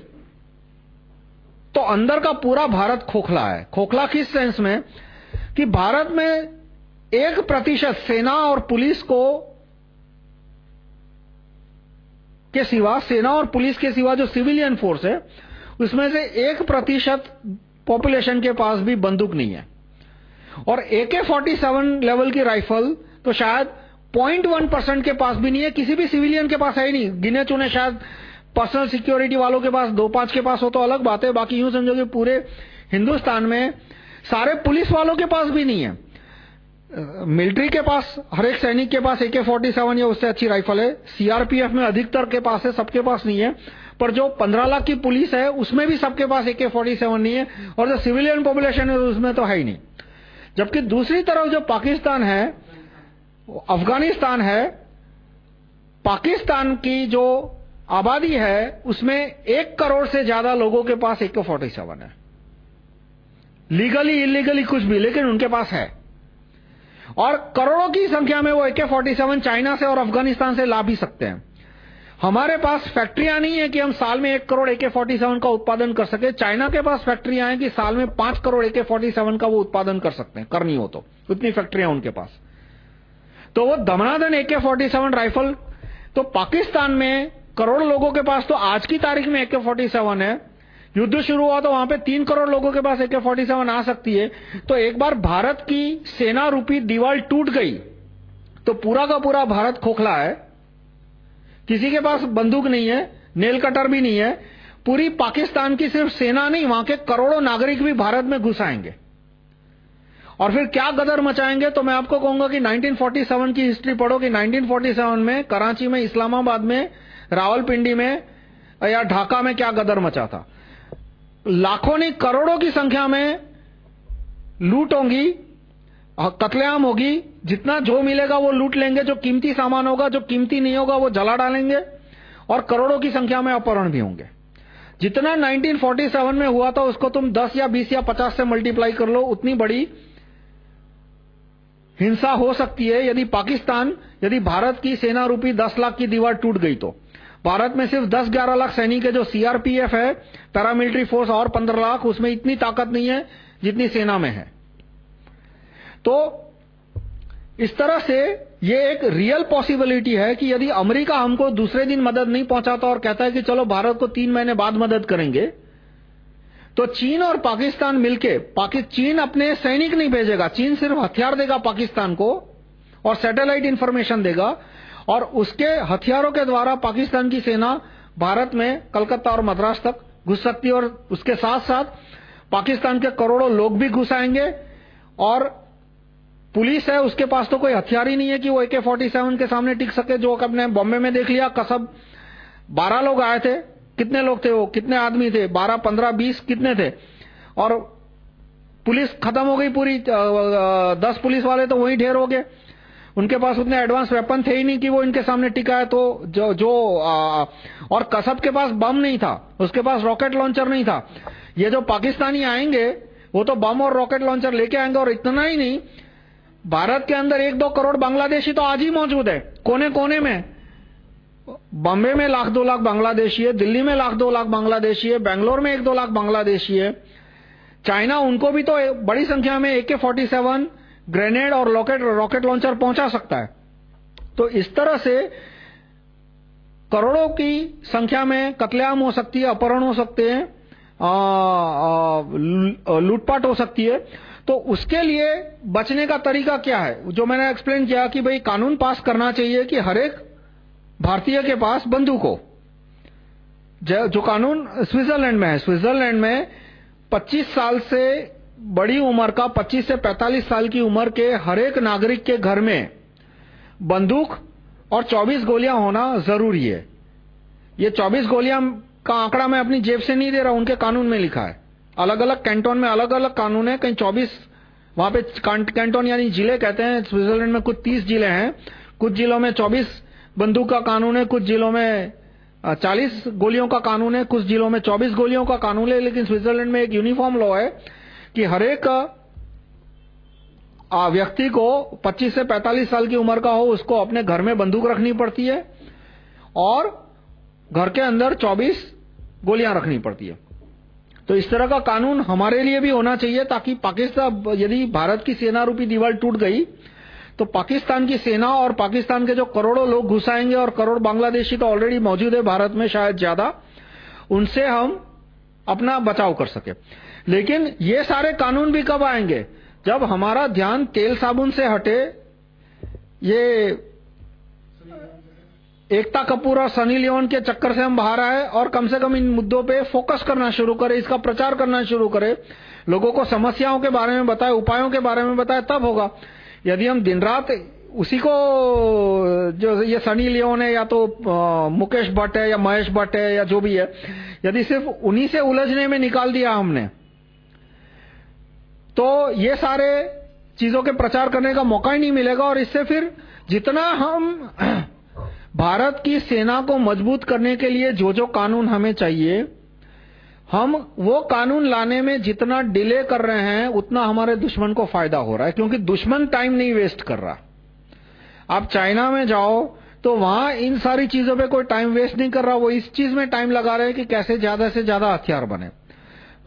तो अंदर का पूरा भारत खोखला है। खोखला किस सेंस में? कि भारत में एक प्रतिशत सेना और पुलिस को के सिवा, सेना और पुलिस के सिवा जो सिविलियन फोर्स है, उसमें से एक प्रतिशत पॉपुलेशन के पास भी बंदूक नहीं है। और AK 47 लेवल की राइफल तो शायद 0.1 परसेंट के पास भी नहीं है, किसी भी सिविलियन के पास है ही नहीं। गिने चुने शायद पर्सनल सिक्योरिटी वालों के पास, दो पाँच के पास हो तो अलग बात है। बाकी यूँ समझो कि पूरे हिंदुस्तान में सारे पुलिस वालों के पास भी नहीं है। मिलिट्री के पास, हर एक सैनिक के पास AK 47 या उससे अच्छी राइफल है। सीआरपीएफ में अधिकतर के पास है, सबके पास नहीं है। पर जो 15 लाख की पुलिस है, उसमें भी सबके पास AK 47 नहीं है और जो सिविलियन पॉपुलेशन है, उसमें तो है ही नहीं। जबकि दूसरी तरफ़ जो पाकिस्तान है अफ़गानिस्तान है, पाकिस्तान की जो आबादी है, उसमें एक करोड़ से ज़्यादा लोगों के पास 47 है। लीगली इलीगली कुछ भी, लेकिन उनके पास है। और करोड़ों की संख्या में वो AK-47 चाइना से और अफ़गानिस्तान से ला भी सकते हैं। हमारे पास फैक्ट्रियाँ नहीं है कि हम साल में एक करोड़ AK-47 का उत्पादन कर सके। चाइना के पास फैक्ट्रियाँ हैं कि साल में पाँच करोड़ AK-47 का वो उत्पादन कर सकते हैं, करनी हो तो। उतनी फैक्ट्रियाँ उनके पास। तो वो दमनादन AK-47 राइफल तो पाकिस्तान में करोड़ लोगों के पास तो आज की तारीख में AK-47 है। युद्ध शुरू हुआ तो वहाँ पे तीन करोड़ लोगों के पास AK-47 आ सकती है। तो एक बार भारत की सेना रूपी दीवार टूट गई तो पूरा का पूरा भारत खोखला है। किसी के पास बंदूक नहीं है, नेल कटर भी नहीं है, पूरी पाकिस्तान की सिर्फ़ सेना नहीं, वहाँ के करोड़ों नागरिक भी भारत में घुस आएँगे। और फिर क्या गदर मचाएँगे तो मैं आपको कहूँगा कि 1947 की हिस्ट्री पढ़ो कि 1947 में, कराची में, इस्लामाबाद में रावलपिंडी में, या ढाका में क्या गदर मचा था? लाखों ने करोड़ों की संख्या में लूट होगी, कतलेआम होगी। जितना जो मिलेगा वो लूट लेंगे, जो कीमती सामान होगा, जो कीमती नहीं होगा वो जला डालेंगे, और करोड़ों की संख्या में अपहरण भी होंगे। जितना 1947 में हुआ था, उसको तुम 10 या 20 या 50 से मल्टीप्लाई कर लो, उतनी बड़ी हिंसा हो सकती है। यदि पाकिस्तान, यदि भारत की सेना रूपी 10 लाख की दीवार टूट गई तो। भारत में सिर्फ़ 10-11 लाख सैनिक है जो सीआरपीएफ है पैरामिलिट्री फोर्स और 15 लाख उसमें इतनी ताकत नहीं है जितनी सेना में है। तो इस तरह से ये एक रियल पॉसिबिलिटी है कि यदि अमेरिका हमको दूसरे दिन मदद नहीं पहुंचाता और कहता है कि चलो भारत को तीन महीने बाद मदद करेंगे तो चीन और पाकिस्तान मिलके पाकि, चीन अपने सैनिक नहीं भेजेगा चीन सिर्फ़ हथियार देगा पाकिस्तान को और सैटेलाइट इंफॉर्मेशन देगा और उसके हथियारों के द्वारा पाकिस्तान की सेना भारत में कलकत्ता और मद्रास तक घुस सकती है और उसके साथ साथ पाकिस्तान के करोड़ों लोग भी घुस आएँगे और पुलिस है, उसके पास तो कोई हथियार ही नहीं है कि वो AK-47 के सामने टिक सके, जो अपने बॉम्बे में देख लिया, कसब। बारह लोग आए थे। कितने लोग थे वो? कितने आदमी थे? बारह, पंद्रह, बीस कितने थे? और पुलिस खत्म हो गई पूरी दस पुलिस वाले तो वहीं ढेर हो गए। उनके पास उतने एडवांस वेपन थे ही नहीं कि वो इनके सामने टिका है तो जो जो आ, और कसब के पास बम नहीं था उसके पास रॉकेट लॉन्चर नहीं था। ये जो पाकिस्तानी आएँगे वो तो बम और रॉकेट लॉन्चर लेके आएँगे और इतना ही नहीं भारत के अंदर एक दो करोड़ बांग्लादेशी तो आज ही मौजूद है कोने कोने में। बॉम्बे में लाख दो लाख बांग्लादेशी है दिल्ली में लाख दो लाख बांग्लादेशी है बेंगलोर में एक दो लाख बांग्लादेशी है। चाइना उनको भी तो बड़ी संख्या में A K forty seven grenade और रॉकेट रॉकेट लॉन्चर पहुँचा सकता है। तो इस तरह से करोड़ों की संख्या में कतलेआम हो सकती है, अपहरण हो सकते हैं लूटपाट हो सकती है। तो उसके लिए बचने का तरीका क्या है? जो मैंने एक्सप्लेन किया कि भाई कानून पास करना चाहिए कि हर एक भारतीय के पास बंदूक हो। जो कानून स्विट्जरलैंड में है, स्विट्जरलैंड में 25 साल से बड़ी उम्र का 25 से 45 साल की उम्र के हर एक नागरिक के घर में बंदूक और 24 गोलियाँ होना ज़रूरी है। ये 24 गोलियाँ का आंकड़ा मैं अपनी जेब से नहीं दे रहा, उनके कानून में लिखा है। अलग अलग कैंटोन में अलग अलग कानून है, कहीं 24 वहाँ पे कैंटोन यानी ज़िले कहते हैं, स्विट्जरलैंड में कुछ 30 ज़िले हैं। कुछ जिलों में 24 बंदूक का कानून है, कुछ जिलों में 40 गोलियों का कानून है, कुछ जिलों में 24 गोलियों का कानून है, लेकिन स्विट्जरलैंड में एक यूनिफॉर्म लॉ है कि हरेक व्यक्ति को 25 से 45 साल की उम्र का हो, उसको अपने घर में बंदूक रखनी पड़ती है और घर के अंदर 24 गोलियाँ रखनी पड़ती है। तो इस तरह का कानून हमारे लिए भी होना चाहिए ताकि पाकिस्तान, यदि भारत की सेना रूपी दीवार टूट गई तो पाकिस्तान की सेना और पाकिस्तान के जो करोड़ों लोग घुसाएँगे और करोड़ बांग्लादेशी तो ऑलरेडी मौजूद है, भारत में शायद ज़्यादा, उनसे हम अपना बचाव कर सके। लेकिन ये सारे कानून भी कब आएँगे? जब हमारा ध्यान तेल साबुन से हटे ये एकता कपूर और सनी लियोन के चक्कर से हम बाहर आए और कम से कम इन मुद्दों पे फोकस करना शुरू करें इसका प्रचार करना शुरू करें लोगों को समस्याओं के बारे में बताए उपायों के बारे में बताए तब होगा। यदि हम दिन रात उसी को जो ये सनी लियोन है या तो आ, मुकेश भट्ट है या महेश भट्ट है या जो भी है यदि सिर्फ़ उन्हीं से उलझने में निकाल दिया हमने तो ये सारे चीज़ों के प्रचार करने का मौका ही नहीं मिलेगा और इससे फिर जितना हम भारत की सेना को मज़बूत करने के लिए जो जो कानून हमें चाहिए, हम वो कानून लाने में जितना डिले कर रहे हैं, उतना हमारे दुश्मन को फ़ायदा हो रहा है, क्योंकि दुश्मन टाइम नहीं वेस्ट कर रहा। आप चाइना में जाओ तो वहाँ इन सारी चीज़ों पे कोई टाइम वेस्ट नहीं कर रहा, वो इस चीज़ में टाइम लगा रहे हैं कि कैसे ज़्यादा से ज़्यादा हथियार बने।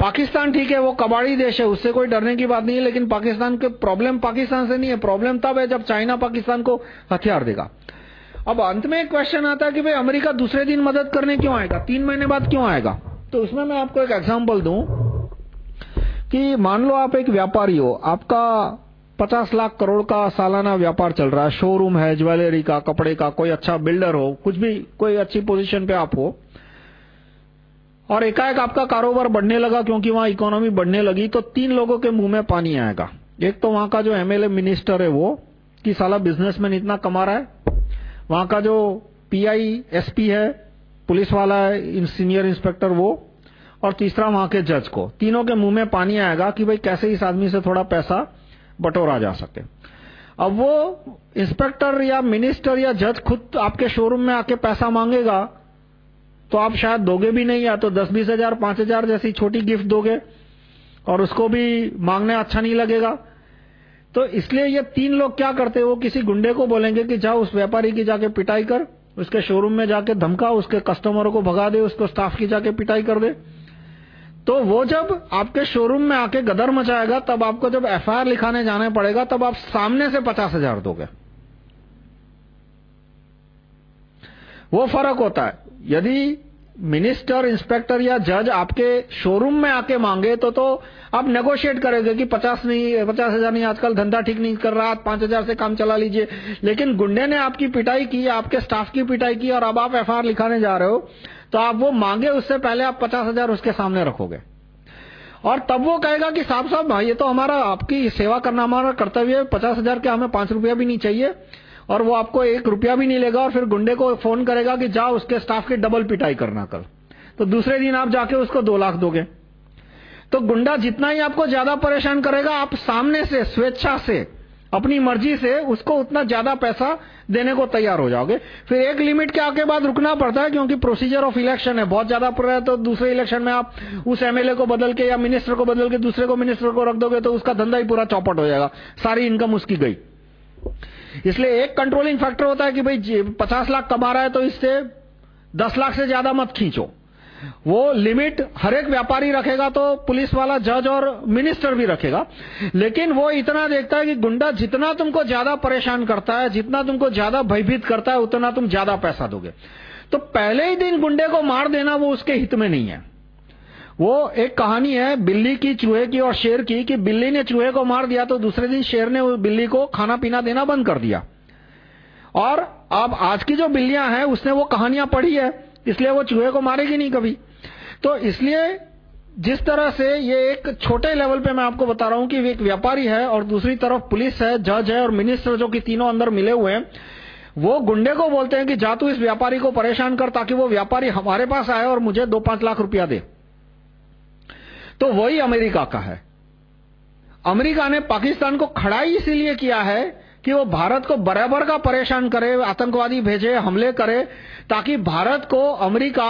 पाकिस्तान ठीक है, वो कबाड़ी देश है, उससे कोई डरने की बात नहीं है, लेकिन पाकिस्तान के प्रॉब्लम पाकिस्तान से नहीं है। प्रॉब्लम तब है जब चाइना पाकिस्तान को हथियार देगा। अब अंत में एक क्वेश्चन आता है कि भाई अमेरिका दूसरे दिन मदद करने क्यों आएगा? तीन महीने बाद क्यों आएगा? तो उसमें मैं आपको एक एग्ज़ाम्पल दूँ कि मान लो आप एक व्यापारी हो, आपका पचास लाख करोड़ का सालाना व्यापार चल रहा है शोरूम है ज्वेलरी का, कपड़े का, कोई अच्छा बिल्डर हो, कुछ भी, कोई अच्छी पोजीशन पे आप हो और एकाएक आपका कारोबार बढ़ने लगा क्योंकि वहाँ इकोनॉमी बढ़ने लगी तो तीन लोगों के मुँह में पानी आएगा। एक तो वहाँ का जो एमएलए मिनिस्टर है वो, कि साला बिजनेसमैन इतना कमा रहा है। वहाँ का जो पीआई एसपी है, पुलिस वाला है सीनियर इंस्पेक्टर वो, और तीसरा वहाँ के जज को। तीनों के मुँह में पानी आएगा कि भाई कैसे इस आदमी से थोड़ा पैसा बटोरा जा सके। अब वो इंस्पेक्टर या मिनिस्टर या जज खुद आपके शोरूम में आके पैसा मांगेगा तो आप शायद दोगे भी नहीं, या तो दस, बीस हज़ार, पाँच हज़ार जैसी छोटी गिफ्ट दोगे, और उसको भी मांगने अच्छा नहीं लगेगा। तो इसलिए ये तीन लोग क्या करते हैं, वो किसी गुंडे को बोलेंगे कि जाओ उस व्यापारी की जाके पिटाई कर, उसके शोरूम में जाके धमका उसके कस्टमरों को भगा दे, उसको स्टाफ की जाके पिटाई कर दे। तो वो जब आपके शोरूम में आके गदर मचाएगा, तब आपको जब एफआईआर लिखाने जाने पड़ेगा, तब आप सामने से पचास हज़ार दोगे। वो फ़र्क होता है। यदि मिनिस्टर, इंस्पेक्टर या जज आपके शोरूम में आके मांगे तो तो आप नेगोशिएट करेंगे कि पचास नहीं, पचास हज़ार नहीं, आजकल धंधा ठीक नहीं कर रहा, पाँच हज़ार से काम चला लीजिए। लेकिन गुंडे ने आपकी पिटाई की, आपके स्टाफ की पिटाई की और अब आप एफआईआर लिखाने जा रहे हो तो आप वो मांगे, उससे पहले आप पचास हज़ार उसके सामने रखोगे। और तब वो कहेगा कि साहब साहब, ये तो हमारा आपकी सेवा करना, हमारा कर्तव्य है, पचास हज़ार के हमें पाँच रुपया भी नहीं चाहिए? और वो आपको एक रुपया भी नहीं लेगा और फिर गुंडे को फ़ोन करेगा कि जाओ उसके स्टाफ की डबल पिटाई करना कर। तो दूसरे दिन आप जाके उसको दो लाख दोगे। तो गुंडा जितना ही आपको ज़्यादा परेशान करेगा, आप सामने से, स्वेच्छा से, अपनी मर्ज़ी से उसको उतना ज़्यादा पैसा देने को तैयार हो जाओगे। फिर एक लिमिट के आके बाद रुकना पड़ता है क्योंकि प्रोसीजर ऑफ़ इलेक्शन है। बहुत ज़्यादा पड़ रहा है तो दूसरे इलेक्शन में आप उस एमएलए को बदल के या मिनिस्टर को बदल के दूसरे को मिनिस्टर को रख दोगे तो उसका धंधा ही पूरा चौपट हो जाएगा। सारी इनकम उसकी गई। इसलिए एक कंट्रोलिंग फैक्टर होता है कि भाई पचास लाख कमा रहा है तो इससे दस लाख से ज़्यादा मत खींचो। वो लिमिट हर एक व्यापारी रखेगा तो पुलिस वाला जज और मिनिस्टर भी रखेगा। लेकिन वो इतना देखता है कि गुंडा जितना तुमको ज़्यादा परेशान करता है, जितना तुमको ज़्यादा भयभीत करता है, उतना तुम ज़्यादा पैसा दोगे। तो पहले ही दिन गुंडे को मार देना वो उसके हित में नहीं है। वो एक कहानी है, बिल्ली की चूहे की और शेर की, कि बिल्ली ने चूहे को मार दिया तो दूसरे दिन शेर ने बिल्ली को खाना पीना देना बंद कर दिया। और अब आज की जो बिल्लियाँ हैं, उसने वो कहानियाँ पढ़ी है, इसलिए वो चूहे को मारेगी नहीं कभी। तो इसलिए जिस तरह से ये एक छोटे लेवल पे मैं आपको बता रहा हूँ कि एक व्यापारी है, और दूसरी तरफ़ पुलिस है, जज है, और मिनिस्टर जो कि तीनों अंदर मिले हुए हैं, वो गुंडे को बोलते हैं कि जा तू इस व्यापारी को परेशान कर, ताकि वो व्यापारी हमारे पास आए और मुझे दो पाँच लाख रुपया दे। तो वही अमेरिका का है। अमेरिका ने पाकिस्तान को खड़ा ही इसीलिए किया है कि वो भारत को बराबर का परेशान करे, आतंकवादी भेजे, हमले करे, ताकि भारत को अमेरिका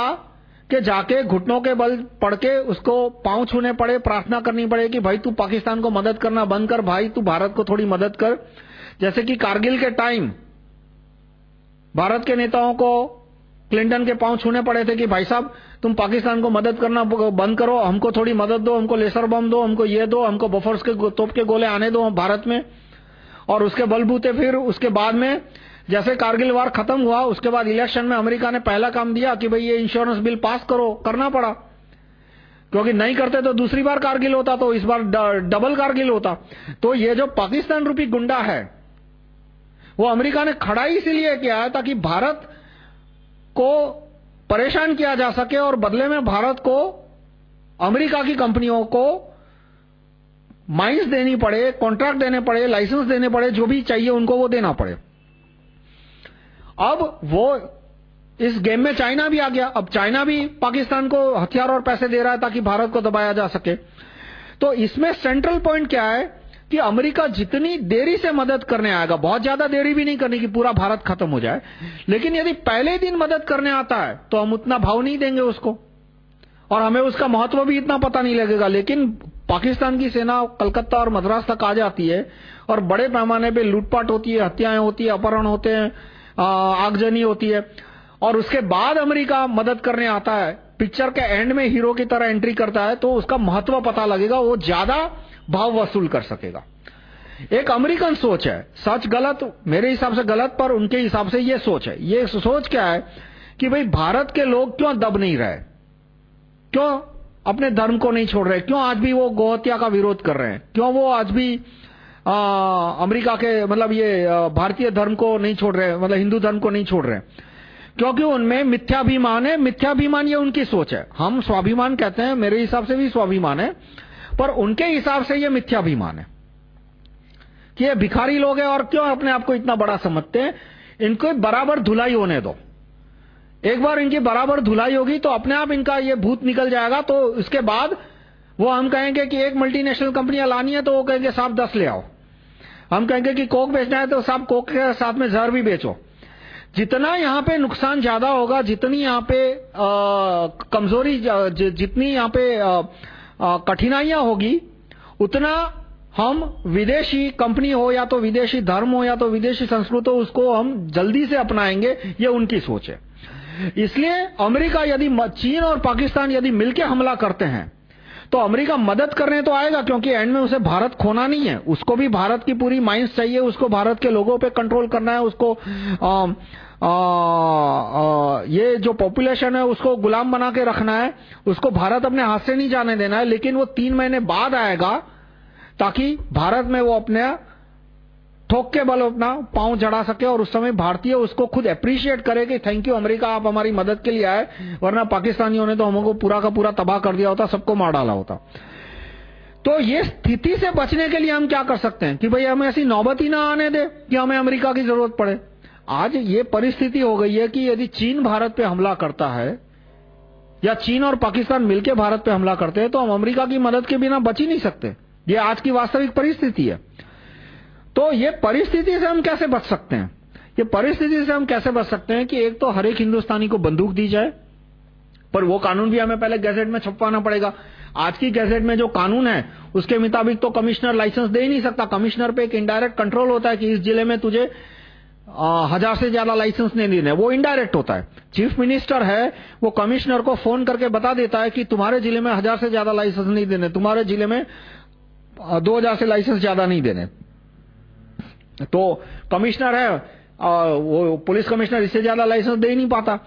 के जाके घुटनों के बल पड़ के उसको पाँव छूने पड़े, प्रार्थना करनी पड़े कि भाई तू पाकिस्तान को मदद करना बंद कर, भाई तू भारत को थोड़ी मदद कर। जैसे कि कारगिल के टाइम भारत के नेताओं को क्लिंटन के पाँव छूने पड़े थे कि भाई साहब तुम पाकिस्तान को मदद करना बंद करो, हमको थोड़ी मदद दो, हमको लेसर बम दो, हमको ये दो, हमको बफर्स के तोप के गोले आने दो भारत में। और उसके बलबूते फिर उसके बाद में, जैसे कारगिल वार खत्म हुआ, उसके बाद इलेक्शन में अमेरिका ने पहला काम दिया कि भाई ये इंश्योरेंस बिल पास करो, करना पड़ा। क्योंकि नहीं करते तो दूसरी बार कारगिल होता तो इस बार डबल कारगिल होता। तो ये जो पाकिस्तान रूपी गुंडा है, वो अमेरिका ने खड़ा इसीलिए किया है ताकि भारत को परेशान किया जा सके और बदले में भारत को, अमेरिका की कंपनियों को माइंस देनी पड़े, कॉन्ट्रैक्ट देने पड़े, लाइसेंस देने पड़े, जो भी चाहिए उनको वो देना पड़े। अब वो इस गेम में चाइना भी आ गया। अब चाइना भी पाकिस्तान को हथियार और पैसे दे रहा है ताकि भारत को दबाया जा सके। तो इसमें सेंट्रल पॉइंट क्या है? कि अमेरिका जितनी देरी से मदद करने आएगा, बहुत ज़्यादा देरी भी नहीं करनी कि, पूरा भारत खत्म हो जाए। लेकिन यदि पहले दिन मदद करने आता है तो हम उतना भाव नहीं देंगे उसको। और हमें उसका महत्व भी इतना पता नहीं लगेगा। लेकिन पाकिस्तान की सेना कलकत्ता और मद्रास तक आ जाती है, और बड़े पैमाने पे लूटपाट होती है, हत्याएँ होती है, अपहरण होते हैं आगजनी होती है। और उसके बाद अमेरिका मदद करने आता है, पिक्चर के एंड में हीरो की तरह एंट्री करता है तो उसका महत्व पता लगेगा। वो ज़्यादा भाव वसूल कर सकेगा। एक अमेरिकन सोच है, सच गलत मेरे हिसाब से गलत, पर उनके हिसाब से ये सोच है। ये सोच क्या है कि भाई भारत के लोग क्यों दब नहीं रहे? क्यों अपने धर्म को नहीं छोड़ रहे? क्यों आज भी वो गोहत्या का विरोध कर रहे हैं? क्यों वो आज भी अमेरिका के मतलब ये भारतीय धर्म को नहीं छोड़ रहे मतलब हिंदू धर्म को नहीं छोड़ रहे? क्योंकि उनमें मिथ्याभिमान है, मिथ्याभिमान ये उनकी सोच है। हम स्वाभिमान कहते हैं, मेरे हिसाब से भी स्वाभिमान है। पर उनके हिसाब से ये मिथ्याभिमान है कि ये भिखारी लोग हैं और क्यों अपने आप को इतना बड़ा समझते हैं? इनको बराबर धुलाई होने दो। एक बार इनकी बराबर धुलाई होगी तो अपने आप इनका ये भूत निकल जाएगा तो इसके बाद वो हम कहेंगे कि एक मल्टीनेशनल कंपनियाँ लानी है तो वो कहेंगे साहब दस ले आओ। हम कहेंगे कि कोक बेचना है तो साहब कोक के साथ में जहर भी बेचो। जितना यहाँ पे नुकसान ज़्यादा होगा जितनी यहाँ पे आ, कमज़ोरी जितनी यहाँ पे कठिनाइयाँ होगी उतना हम विदेशी कंपनी हो या तो विदेशी धर्म हो या तो विदेशी संस्कृत हो उसको हम जल्दी से अपनाएँगे ये उनकी सोच है। इसलिए अमेरिका यदि चीन और पाकिस्तान यदि मिलकर हमला करते हैं तो अमेरिका मदद करने तो आएगा क्योंकि एंड में उसे भारत खोना नहीं है। उसको भी भारत की पूरी माइंस चाहिए उसको भारत के लोगों पे कंट्रोल करना है उसको आ, आ, आ, ये जो पॉपुलेशन है उसको गुलाम बना के रखना है उसको भारत अपने हाथ से नहीं जाने देना है लेकिन वो तीन महीने बाद आएगा ताकि भारत में वो अपने ठोक के बल अपना पाँव चढ़ा सके और उस समय भारतीय उसको खुद अप्रिशिएट करे कि थैंक यू अमेरिका आप हमारी मदद के लिए आए वरना पाकिस्तानियों ने तो हमको पूरा का पूरा तबाह कर दिया होता सबको मार डाला होता। तो ये स्थिति से बचने के लिए हम क्या कर सकते हैं? कि भाई हमें ऐसी नौबत ही ना आने दे कि हमें अमेरिका की ज़रूरत पड़े। आज ये परिस्थिति हो गई है कि यदि चीन भारत पे हमला करता है, या चीन और पाकिस्तान मिलकर भारत पे हमला करते हैं तो हम अमेरिका की मदद के बिना बच ही नहीं सकते। ये आज की वास्तविक परिस्थिति है। तो ये परिस्थिति से हम कैसे बच सकते हैं? ये परिस्थिति से हम कैसे बच सकते हैं कि एक तो हर एक हिंदुस्तानी को बंदूक दी जाए, पर वो कानून भी हमें पहले गैजेट में छपवाना पड़ेगा। आज की गैजेट में जो कानून है, उसके मुताबिक तो कमिश्नर लाइसेंस दे ही नहीं सकता। कमिश्नर पे एक इनडायरेक्ट कंट्रोल होता है कि इस ज़िले में तुझे आ, हज़ार से ज़्यादा लाइसेंस नहीं देने वो इनडायरेक्ट होता है। चीफ मिनिस्टर है वो कमिश्नर को फ़ोन करके बता देता है कि तुम्हारे ज़िले में हज़ार से ज़्यादा लाइसेंस नहीं देने तुम्हारे ज़िले में दो हज़ार से लाइसेंस ज़्यादा नहीं देने। तो कमिश्नर है वो पुलिस कमिश्नर इससे ज़्यादा लाइसेंस दे ही नहीं पाता।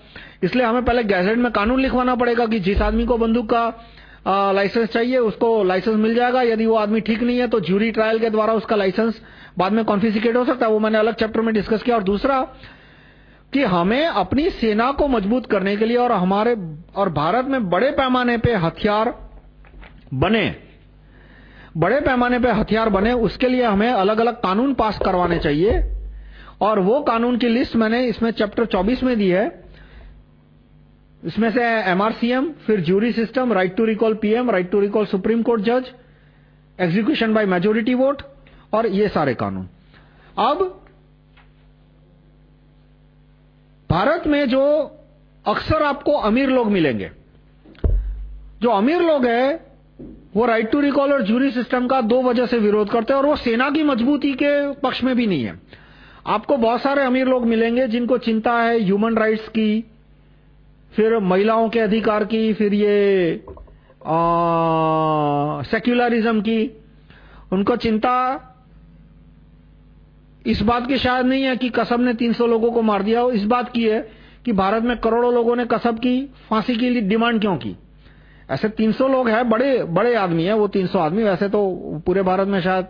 इसलिए हमें पहले गैजेट में कानून लिखवाना पड़ेगा कि जिस आदमी को बंदूक का लाइसेंस चाहिए उसको लाइसेंस मिल जाएगा। यदि वो आदमी ठीक नहीं है तो ज्यूरी ट्रायल के द्वारा उसका लाइसेंस बाद में कॉन्फिसिकेट हो सकता है, वो मैंने अलग चैप्टर में डिस्कस किया। और दूसरा, कि हमें अपनी सेना को मज़बूत करने के लिए और हमारे, और भारत में बड़े पैमाने पे हथियार बने, बड़े पैमाने पे हथियार बने, उसके लिए हमें अलग अलग कानून पास करवाने चाहिए। और वो कानून की लिस्ट मैंने इसमें चैप्टर 24 में दी है। इसमें से एमआरसीएम फिर jury system right to recall PM right to recall supreme court जज एग्जीक्यूशन बाय मेजोरिटी वोट और ये सारे कानून। अब भारत में जो अक्सर आपको अमीर लोग मिलेंगे, जो अमीर लोग हैं, वो राइट टू रिकॉल और जूरी सिस्टम का दो वजह से विरोध करते हैं और वो सेना की मजबूती के पक्ष में भी नहीं है। आपको बहुत सारे अमीर लोग मिलेंगे जिनको चिंता है ह्यूमन राइट्स की, फिर महिलाओं के अधिकार की, फिर ये सेक्युलरिज्म की। उनको चिंता इस बात की शायद नहीं है कि कसब ने 300 लोगों को मार दिया इस बात की है कि भारत में करोड़ों लोगों ने कसब की, फांसी की डिमांड क्यों की? ऐसे 300 लोग हैं, बड़े बड़े आदमी है, वो 300 आदमी। वैसे तो पूरे भारत में शायद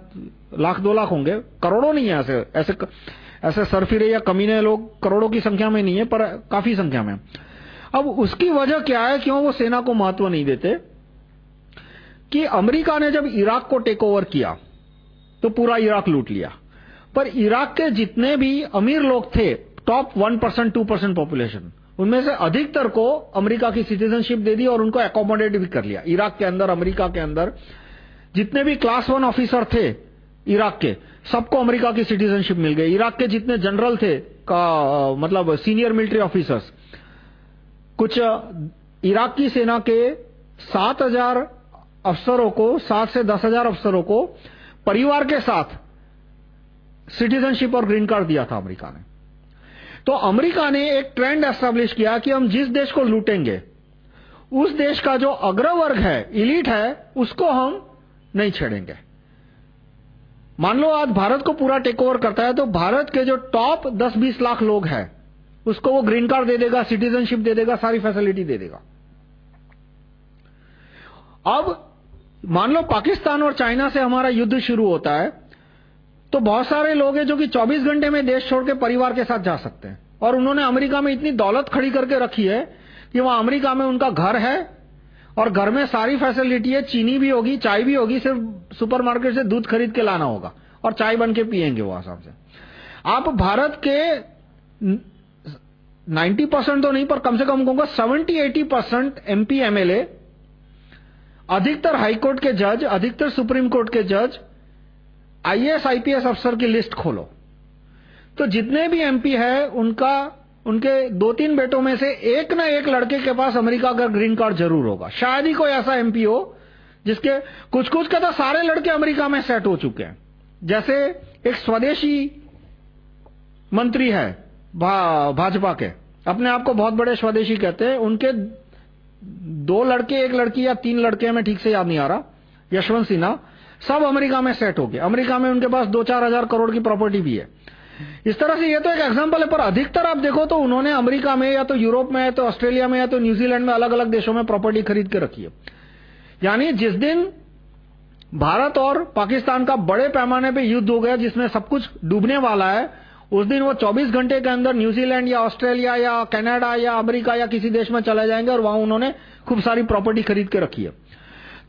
लाख, दो लाख होंगे। करोड़ों नहीं है ऐसे ऐसे ऐसे सरफिरे या कमीने लोग करोड़ों की संख्या में नहीं है, पर काफ़ी संख्या में। अब उसकी वजह क्या है? क्यों वो सेना को महत्व नहीं देते? कि अमेरिका ने जब इराक को टेक ओवर किया तो पूरा इराक लूट लिया। पर इराक के जितने भी अमीर लोग थे top one percent two percent population उनमें से अधिकतर को अमेरिका की सिटीजनशिप दे दी और उनको एकोमोडेट भी कर लिया। इराक के अंदर, अमेरिका के अंदर, जितने भी क्लास वन ऑफिसर थे इराक के, सबको अमेरिका की सिटीजनशिप मिल गई। इराक के जितने जनरल थे, का मतलब सीनियर मिलिट्री ऑफिसर्स कुछ, इराक की सेना के सात हज़ार अफसरों को, सात से दस हज़ार अफसरों को परिवार के साथ सिटीजनशिप और ग्रीन कार्ड दिया था अमेरिका ने। तो अमेरिका ने एक ट्रेंड एस्टेब्लिश किया कि हम जिस देश को लूटेंगे, उस देश का जो अग्रवर्ग है, इलीट है, उसको हम नहीं छेड़ेंगे। मान लो आज भारत को पूरा टेक ओवर करता है तो भारत के जो टॉप 10-20 लाख लोग हैं, उसको वो ग्रीन कार्ड दे देगा सिटीजनशिप दे देगा, सारी फैसिलिटी दे देगा। अब मान लो पाकिस्तान और चाइना से हमारा युद्ध शुरू होता है तो बहुत सारे लोग हैं जो कि 24 घंटे में देश छोड़ के परिवार के साथ जा सकते हैं। और उन्होंने अमेरिका में इतनी दौलत खड़ी करके रखी है कि वहाँ अमेरिका में उनका घर है और घर में सारी फैसिलिटी है, चीनी भी होगी, चाय भी होगी, सिर्फ़ सुपरमार्केट से दूध खरीद के लाना होगा और चाय बन के पियेंगे वो आसाम से। आप भारत के 90 परसेंट तो नहीं, पर कम से कम कहूँगा 70-80 परसेंट एमपी, एमएलए, अधिकतर हाईकोर्ट के जज, अधिकतर सुप्रीम कोर्ट के जज आईएएस आईपीएस अफसर की लिस्ट खोलो। तो जितने भी एमपी है उनका उनके दो तीन बेटों में से एक ना एक लड़के के पास अमेरिका का ग्रीन कार्ड ज़रूर होगा। शायद ही कोई ऐसा एमपी हो जिसके कुछ कुछ का तो सारे लड़के अमेरिका में सेट हो चुके हैं। जैसे एक स्वदेशी मंत्री है भा, भाजपा के। अपने आप को बहुत बड़े स्वदेशी कहते हैं। उनके दो लड़के एक लड़की या तीन लड़के में ठीक से याद नहीं आ रहा। यशवंत सिन्हा सब अमेरिका में सेट हो गए अमेरिका में उनके पास दो चार हज़ार करोड़ की प्रॉपर्टी भी है। इस तरह से ये तो एक एग्जांपल है, पर अधिकतर आप देखो तो उन्होंने अमेरिका में या तो यूरोप में या तो ऑस्ट्रेलिया में या तो न्यूजीलैंड में अलग अलग देशों में प्रॉपर्टी खरीद के रखी है। यानी जिस दिन भारत और पाकिस्तान का बड़े पैमाने पर युद्ध हो गया, जिसमें सब कुछ डूबने वाला है, उस दिन वो 24 घंटे के अंदर न्यूजीलैंड या ऑस्ट्रेलिया या कनाडा या अमेरिका या किसी देश में चले जाएँगे और वहाँ उन्होंने खूब सारी प्रॉपर्टी खरीद के रखी है।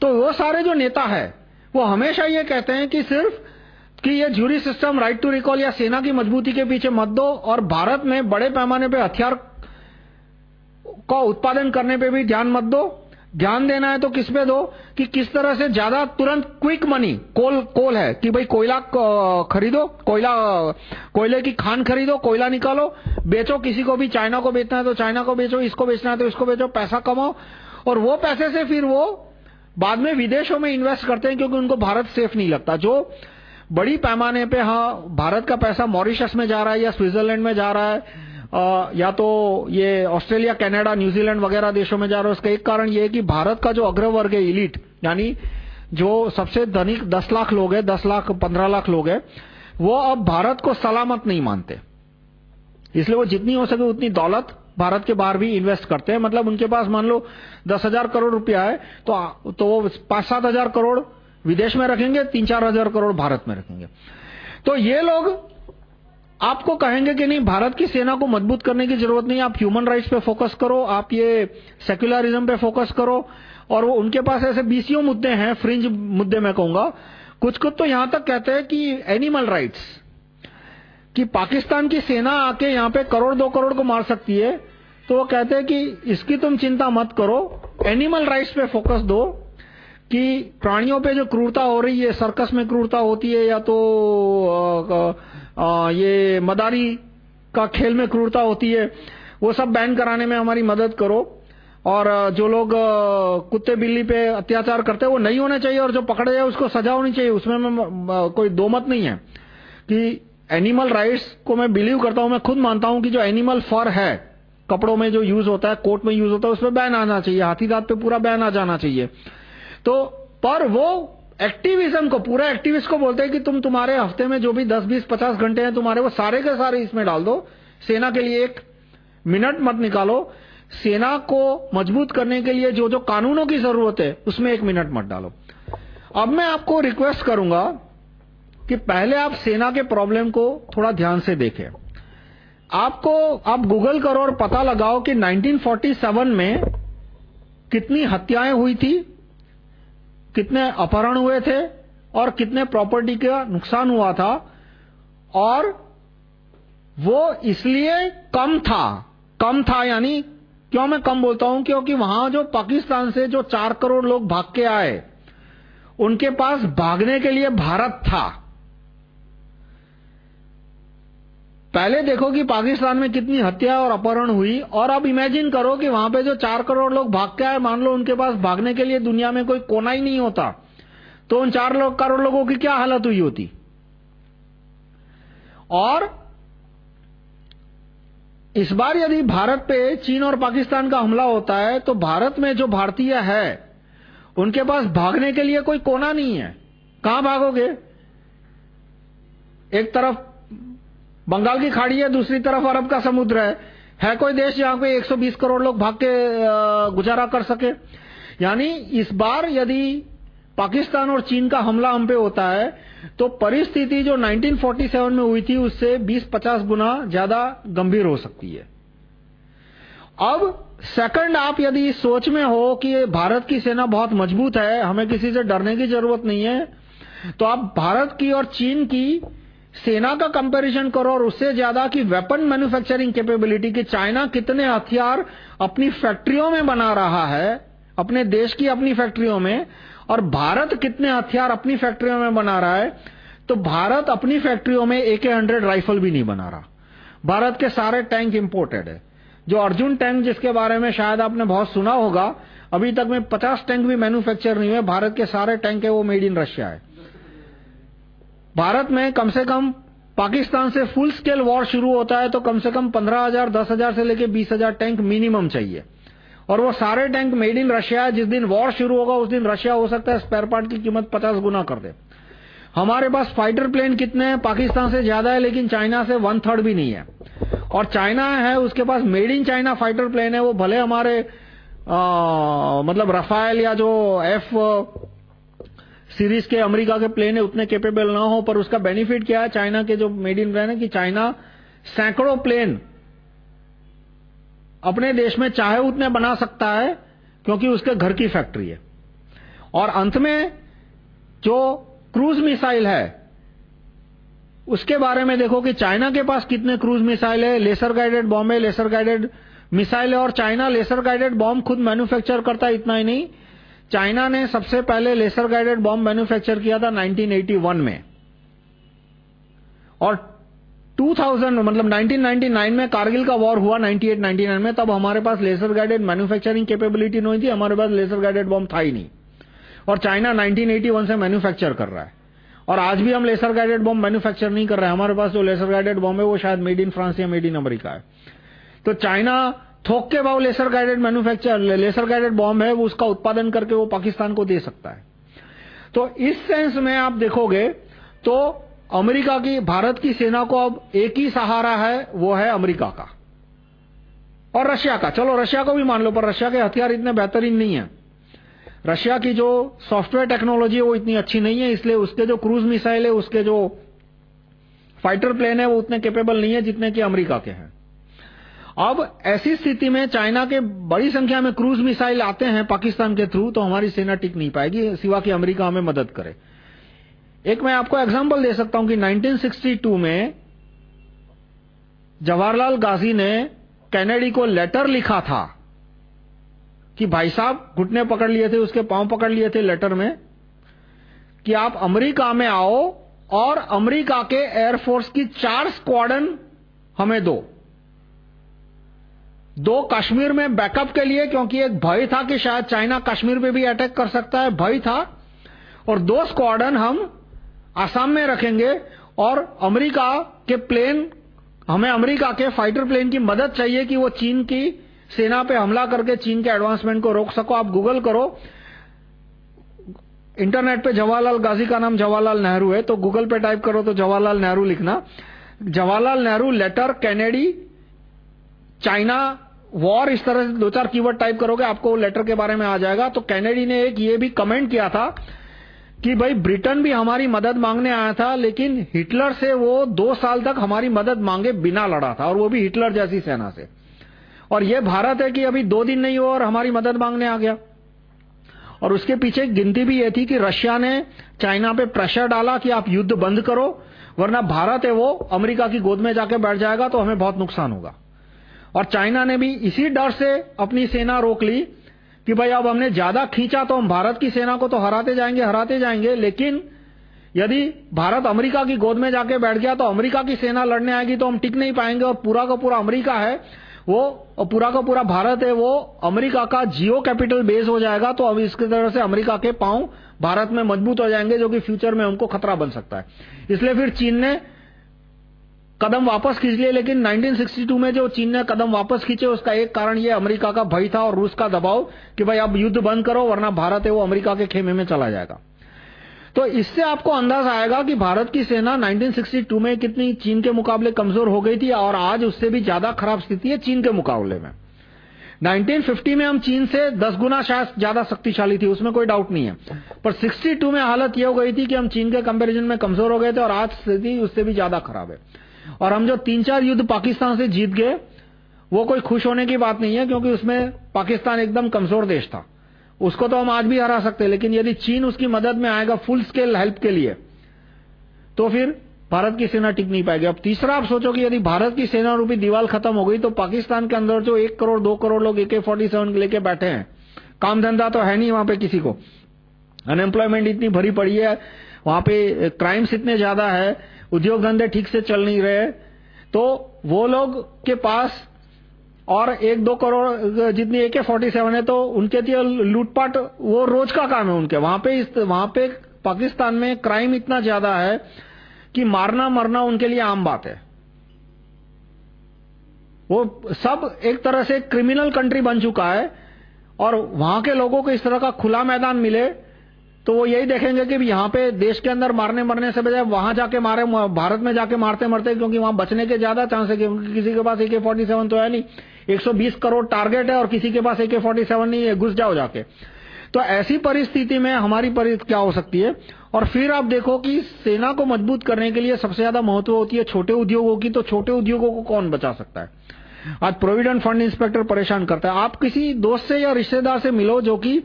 तो वो सारे जो नेता है वो हमेशा ये कहते हैं कि सिर्फ़ कि ये jury system right to recall या सेना की मजबूती के पीछे मत दो और भारत में बड़े पैमाने पे हथियार का उत्पादन करने पे भी ध्यान मत दो। ध्यान देना है तो किस पे दो? कि किस तरह से ज़्यादा तुरंत क्विक मनी कोल कोल है कि भाई कोयला खरीदो, कोयला, कोयले की खान खरीदो, कोयला निकालो, बेचो, किसी को भी चाइना को बेचना है तो चाइना को बेचो, इसको बेचना है तो इसको बेचो, पैसा कमाओ। और वो पैसे से फिर वो बाद में विदेशों में इन्वेस्ट करते हैं क्योंकि उनको भारत सेफ़ नहीं लगता। जो बड़ी पैमाने पे हाँ भारत का पैसा मॉरिशस में जा रहा है या स्विट्जरलैंड में जा रहा है आ, या तो ये ऑस्ट्रेलिया कनाडा न्यूजीलैंड वगैरह देशों में जा रहा है उसका एक कारण ये है कि भारत का जो अग्रवर्ग है इलीट यानी जो सबसे धनिक दस लाख लोग हैं दस लाख पंद्रह लाख लोग हैं वो अब भारत को सलामत नहीं मानते। इसलिए वो जितनी हो सके उतनी दौलत भारत के बाहर भी इन्वेस्ट करते हैं। मतलब उनके पास मान लो दस हज़ार करोड़ रुपया है तो तो वो पाँच सात हज़ार करोड़ विदेश में रखेंगे, तीन चार हज़ार करोड़ भारत में रखेंगे। तो ये लोग आपको कहेंगे कि नहीं, भारत की सेना को मज़बूत करने की ज़रूरत नहीं, आप ह्यूमन राइट्स पे फोकस करो, आप ये सेक्युलरिज्म पे फोकस करो, और वो उनके पास ऐसे बीसीओ मुद्दे हैं फ्रिंज मुद्दे मैं कहूँगा। कुछ कुछ तो यहाँ तक कहते हैं कि एनिमल राइट्स कि पाकिस्तान की सेना आके यहाँ पे करोड़, दो करोड़ को मार सकती है तो वो कहते हैं कि इसकी तुम चिंता मत करो एनिमल राइट्स पे फोकस दो कि प्राणियों पे जो क्रूरता हो रही है सर्कस में क्रूरता होती है या तो आ, आ, ये मदारी का खेल में क्रूरता होती है वो सब बैन कराने में हमारी मदद करो। और जो लोग कुत्ते बिल्ली पे अत्याचार करते हैं वो नहीं होने चाहिए और जो पकड़े जाए उसको सजा होनी चाहिए। उसमें मैं कोई दो मत नहीं है कि एनिमल राइट्स को मैं बिलीव करता हूँ मैं खुद मानता हूँ कि जो एनिमल फर है कपड़ों में जो यूज़ होता है कोर्ट में यूज़ होता है, उसमें बैन आना चाहिए, हाथी दांत पे पूरा बैन आ जाना चाहिए। तो पर वो एक्टिविज्म को, पूरा एक्टिविस्ट को बोलते हैं कि तुम तुम्हारे हफ़्ते में जो भी 10 20 50 घंटे हैं, तुम्हारे वो सारे के सारे इसमें डाल दो। सेना के लिए एक मिनट मत निकालो। सेना को मज़बूत करने के लिए जो जो कानूनों की ज़रूरत है, उसमें एक मिनट मत डालो। अब मैं आपको रिक्वेस्ट करूँगा कि पहले आप सेना के प्रॉब्लम को थोड़ा ध्यान से देखें। आपको, आप गूगल करो और पता लगाओ कि 1947 में कितनी हत्याएँ हुई थी, कितने अपहरण हुए थे और कितने प्रॉपर्टी का नुकसान हुआ था। और वो इसलिए कम था कम था यानी, क्यों मैं कम बोलता हूँ? क्योंकि वहाँ जो पाकिस्तान से जो चार करोड़ लोग भाग के आए, उनके पास भागने के लिए भारत था। पहले देखो कि पाकिस्तान में कितनी हत्या और अपहरण हुई, और अब इमेजिन करो कि वहाँ पे जो चार करोड़ लोग भाग के आए, मान लो उनके पास भागने के लिए दुनिया में कोई कोना ही नहीं होता तो उन चार लोग, करोड़ लोगों की क्या हालत हुई होती? और इस बार यदि भारत पे चीन और पाकिस्तान का हमला होता है तो भारत में जो भारतीय है, उनके पास भागने के लिए कोई कोना नहीं है। कहाँ भागोगे? एक तरफ़ बंगाल की खाड़ी है, दूसरी तरफ़ अरब का समुद्र है। है कोई देश जहाँ पे 120 करोड़ लोग भाग के गुजारा कर सके? यानी इस बार यदि पाकिस्तान और चीन का हमला हम पे होता है तो परिस्थिति जो 1947 में हुई थी, उससे 20-50 गुना ज़्यादा गंभीर हो सकती है। अब सेकंड आप यदि सोच में हो कि भारत की सेना बहुत मज़बूत है, हमें किसी से डरने की ज़रूरत नहीं है तो आप भारत की और चीन की सेना का कंपैरिजन करो और उससे ज़्यादा कि वेपन मैन्युफैक्चरिंग कैपेबिलिटी कि चाइना कितने हथियार अपनी फैक्ट्रियों में बना रहा है, अपने देश की अपनी फैक्ट्रियों में, और भारत कितने हथियार अपनी फैक्ट्रियों में बना रहा है तो भारत अपनी फैक्ट्रियों में ए के हंड्रेड राइफल भी नहीं बना रहा। भारत के सारे टैंक इंपोर्टेड है। जो अर्जुन टैंक जिसके बारे में शायद आपने बहुत सुना होगा, अभी तक में 50 टैंक भी मैन्युफैक्चर नहीं हुए, भारत के सारे टैंक है वो मेड इन रशिया है। भारत में कम से कम पाकिस्तान से फुल स्केल वॉर शुरू होता है तो कम से कम 15,000, 10,000 से लेके 20,000 टैंक मिनिमम चाहिए। और वो सारे टैंक मेड इन रशिया जिस दिन वॉर शुरू होगा उस दिन रशिया हो सकता है स्पेयर पार्ट की कीमत 50 गुना कर दे। हमारे पास फाइटर प्लेन कितने हैं? पाकिस्तान से ज़्यादा है लेकिन चाइना से वन थर्ड भी नहीं है। और चाइना है उसके पास made in China fighter plane है। वो भले हमारे आ, मतलब रफाइल या जो एफ़ सीरीज़ के अमेरिका के प्लेन है उतने कैपेबल ना हो, पर उसका बेनिफिट क्या है? चाइना के जो मेड इन प्लेन है कि चाइना सैकड़ों प्लेन अपने देश में चाहे उतने बना सकता है, क्योंकि उसके घर की फैक्ट्री है। और अंत में जो क्रूज मिसाइल है, उसके बारे में देखो कि चाइना के पास कितने क्रूज मिसाइल है। लेसर गाइडेड बॉम्ब है लेसर गाइडेड मिसाइल है, और चाइना लेसर गाइडेड बॉम्ब खुद मैन्युफैक्चर करता है, इतना ही नहीं। चाइना ने सबसे पहले लेसर गाइडेड बॉम्ब मैन्युफैक्चर किया था 1981 में। और 2000 मतलब 1999 में कारगिल का वॉर हुआ 98-99 में, तब हमारे पास लेसर गाइडेड मैन्युफैक्चरिंग कैपेबिलिटी नहीं थी, हमारे पास लेसर गाइडेड बॉम्ब था ही नहीं। और चाइना 1981 से मैन्युफैक्चर कर रहा है। और आज भी हम लेसर गाइडेड बॉम्ब मैन्युफैक्चर नहीं कर रहे हैं। हमारे पास जो लेसर गाइडेड बॉम्ब है, वो शायद मेड इन फ्रांस या मेड इन अमेरिका है। तो चाइना थोक के भाव laser guided manufacture laser guided bomb है, वो उसका उत्पादन करके वो पाकिस्तान को दे सकता है। तो इस सेंस में आप देखोगे तो अमेरिका की, भारत की सेना को अब एक ही सहारा है, वो है अमेरिका का। और रशिया का। चलो, रशिया को भी मान लो, पर रशिया के हथियार इतने बेहतरीन नहीं है। रशिया की जो सॉफ्टवेयर टेक्नोलॉजी है, वो इतनी अच्छी नहीं है, इसलिए उसके जो क्रूज मिसाइल है, उसके जो फाइटर प्लेन है, वो उतने कैपेबल नहीं है जितने कि अमेरिका के हैं। अब ऐसी स्थिति में चाइना के बड़ी संख्या में क्रूज मिसाइल आते हैं पाकिस्तान के थ्रू तो हमारी सेना टिक नहीं पाएगी, सिवा कि अमेरिका हमें मदद करे। एक मैं आपको एग्जांपल दे सकता हूँ कि 1962 में जवाहरलाल गाजी ने कैनेडी को लेटर लिखा था कि भाई साहब, घुटने पकड़ लिए थे, उसके पाँव पकड़ लिए थे लेटर में, कि आप अमेरिका में आओ और अमेरिका के एयरफोर्स की चार स्क्वाडन हमें दो। दो कश्मीर में बैकअप के लिए, क्योंकि एक भय था कि शायद चाइना कश्मीर पे भी अटैक कर सकता है भय था। और दो स्क्वाडन हम आसाम में रखेंगे, और अमेरिका के प्लेन हमें अमेरिका के फाइटर प्लेन की मदद चाहिए कि वो चीन की सेना पे हमला करके चीन के एडवांसमेंट को रोक सको। आप गूगल करो। इंटरनेट पे जवाहरलाल गाजी का नाम जवाहरलाल नेहरू है तो गूगल पे टाइप करो तो जवाहरलाल नेहरू लिखना। Jawaharlal Nehru letter Kennedy China war इस तरह से दो चार कीवर्ड टाइप करोगे, आपको लेटर के बारे में आ जाएगा। तो कैनेडी ने एक ये भी कमेंट किया था कि भाई, ब्रिटेन भी हमारी मदद मांगने आया था, लेकिन हिटलर से वो दो साल तक हमारी मदद मांगे बिना लड़ा था, और वो भी हिटलर जैसी सेना से। और ये भारत है कि अभी दो दिन नहीं हुआ और हमारी मदद मांगने आ गया। और उसके पीछे गिनती भी ये थी कि रशिया ने चाइना पे प्रेशर डाला कि आप युद्ध बंद करो, वरना भारत है वो अमेरिका की गोद में जाके बैठ जाएगा तो हमें बहुत नुकसान होगा। और चाइना ने भी इसी डर से अपनी सेना रोक ली कि भाई अब हमने ज़्यादा खींचा तो हम भारत की सेना को तो हराते जाएँगे हराते जाएँगे, लेकिन यदि भारत अमेरिका की गोद में जाके बैठ गया तो अमेरिका की सेना लड़ने आएगी तो हम टिक नहीं पाएँगे और पूरा का पूरा अमेरिका है, वो, और पूरा का पूरा भारत है, वो अमेरिका का जियो कैपिटल बेस हो जाएगा तो अब इसकी तरह से अमेरिका के पाँव भारत में मज़बूत हो जाएँगे, जो कि फ्यूचर में उनको खतरा बन सकता है। इसलिए फिर चीन ने कदम वापस खींच लिए, लेकिन 1962 में जो चीन ने कदम वापस खींचे, उसका एक कारण ये, अमेरिका का भय था और रूस का दबाव कि भाई अब युद्ध बंद करो, वरना भारत है वो अमेरिका के खेमे में चला जाएगा। तो इससे आपको अंदाज आएगा कि भारत की सेना 1962 में कितनी चीन के मुकाबले कमज़ोर हो गई थी और आज उससे भी ज़्यादा खराब स्थिति है चीन के मुकाबले में। 1950 में हम चीन से 10 गुना शायद ज़्यादा शक्तिशाली थी, उसमें कोई डाउट नहीं है। पर 62 में हालत यह हो गई थी कि हम चीन के कंपैरिजन में कमज़ोर हो गए थे और आज स्थिति उससे भी ज़्यादा खराब है। और हम जो तीन चार युद्ध पाकिस्तान से जीत गए, वो कोई खुश होने की बात नहीं है, क्योंकि उसमें पाकिस्तान एकदम कमज़ोर देश था। उसको तो हम आज भी हरा सकते हैं, लेकिन यदि चीन उसकी मदद में आएगा फुल स्केल हेल्प के लिए तो फिर भारत की सेना टिक नहीं पाएगी। अब तीसरा, आप सोचो कि यदि भारत की सेना रूपी दीवार खत्म हो गई तो पाकिस्तान के अंदर जो एक करोड़, दो करोड़ लोग एके फोर्टी सेवन लेके बैठे हैं, काम धंधा तो है नहीं वहाँ पे किसी को। अनएम्प्लॉयमेंट इतनी भरी पड़ी है, वहाँ पे क्राइम्स इतने ज़्यादा है उद्योग धंधे ठीक से चल नहीं रहे तो वो लोग के पास और एक दो करोड़, जितनी ए के फोर्टी सेवन है तो उनके लिए लूटपाट, वो रोज का काम है उनके। वहाँ पे इस, वहाँ पे पाकिस्तान में क्राइम इतना ज़्यादा है कि मारना, मरना उनके लिए आम बात है। वो सब एक तरह से क्रिमिनल कंट्री बन चुका है और वहाँ के लोगों को इस तरह का खुला मैदान मिले तो वो यही देखेंगे कि यहाँ पे देश के अंदर मारने मरने से बजाय वहाँ जाके मारे भारत में जाके मारते मरते, क्योंकि वहाँ बचने के ज़्यादा चांस है, क्योंकि किसी के पास ए फोर्टी सेवन तो है नहीं। 120 करोड़ टारगेट है और किसी के पास ए के फोर्टी सेवन नहीं है, घुस जाओ जाके। तो ऐसी परिस्थिति में हमारी परिस्थिति क्या हो सकती है? और फिर आप देखो कि सेना को मज़बूत करने के लिए सबसे ज़्यादा महत्व होती है छोटे उद्योगों की तो छोटे उद्योगों को कौन बचा सकता है? आज प्रोविडेंट फंड इंस्पेक्टर परेशान करता है। आप किसी दोस्त से या रिश्तेदार से मिलो जो कि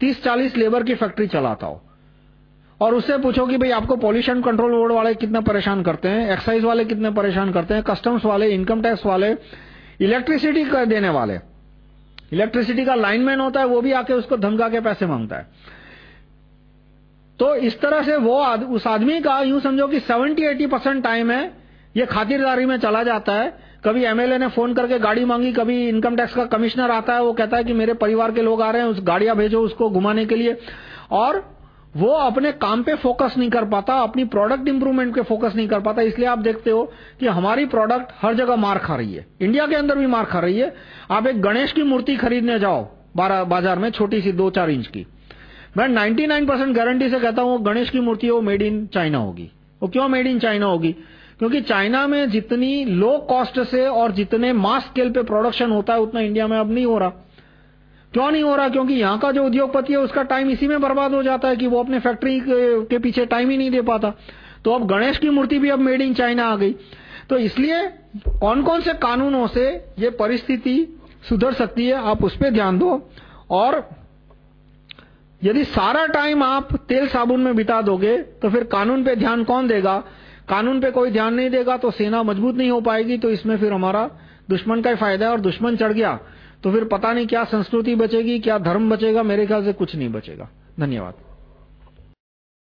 30-40 लेबर की फैक्ट्री चलाता हो। और उससे पूछो कि भाई आपको पॉल्यूशन कंट्रोल बोर्ड वाले कितने परेशान करते हैं एक्साइज वाले कितने परेशान करते हैं कस्टम्स वाले इनकम टैक्स वाले इलेक्ट्रिसिटी कर देने वाले। इलेक्ट्रिसिटी का लाइनमैन होता है वो भी आके उसको धमका के पैसे माँगता है। तो इस तरह से वो आद, उस आदमी का यूँ समझो कि 70-80 परसेंट टाइम है ये खातिरदारी में चला जाता है कभी एमएलए ने फ़ोन करके गाड़ी मांगी, कभी इनकम टैक्स का कमिश्नर आता है, वो कहता है कि मेरे परिवार के लोग आ रहे हैं, उस गाड़ियाँ भेजो उसको घुमाने के लिए। और वो अपने काम पे फोकस नहीं कर पाता, अपनी प्रोडक्ट इंप्रूवमेंट पे फोकस नहीं कर पाता, इसलिए आप देखते हो कि हमारी प्रोडक्ट हर जगह मार खा रही है। इंडिया के अंदर भी मार खा रही है। आप एक गणेश की मूर्ति खरीदने जाओ बाज़ार में, छोटी सी दो चार इंच की। मैं 99 परसेंट गारंटी से कहता हूँ, गणेश की मूर्ति वो मेड इन चाइना होगी। वो क्यों मेड इन चाइना होगी? क्योंकि चाइना में जितनी लो कॉस्ट से और जितने मास स्केल पे प्रोडक्शन होता है, उतना इंडिया में अब नहीं हो रहा। क्यों नहीं हो रहा? क्योंकि यहाँ का जो उद्योगपति है, उसका टाइम इसी में बर्बाद हो जाता है कि वो अपने फैक्ट्री के पीछे टाइम ही नहीं दे पाता। तो अब गणेश की मूर्ति भी अब मेड इन चाइना आ गई। तो इसलिए कौन कौन से कानूनों से ये परिस्थिति सुधर सकती है, आप उस पर ध्यान दो। और यदि सारा टाइम आप तेल साबुन में बिता दोगे तो फिर कानून पे ध्यान कौन देगा? कानून पे कोई ध्यान नहीं देगा तो सेना मज़बूत नहीं हो पाएगी तो इसमें फिर हमारा दुश्मन का ही फ़ायदा है और दुश्मन चढ़ गया। तो फिर पता नहीं क्या संस्कृति बचेगी, क्या धर्म बचेगा, मेरे ख्याल से कुछ नहीं बचेगा। धन्यवाद।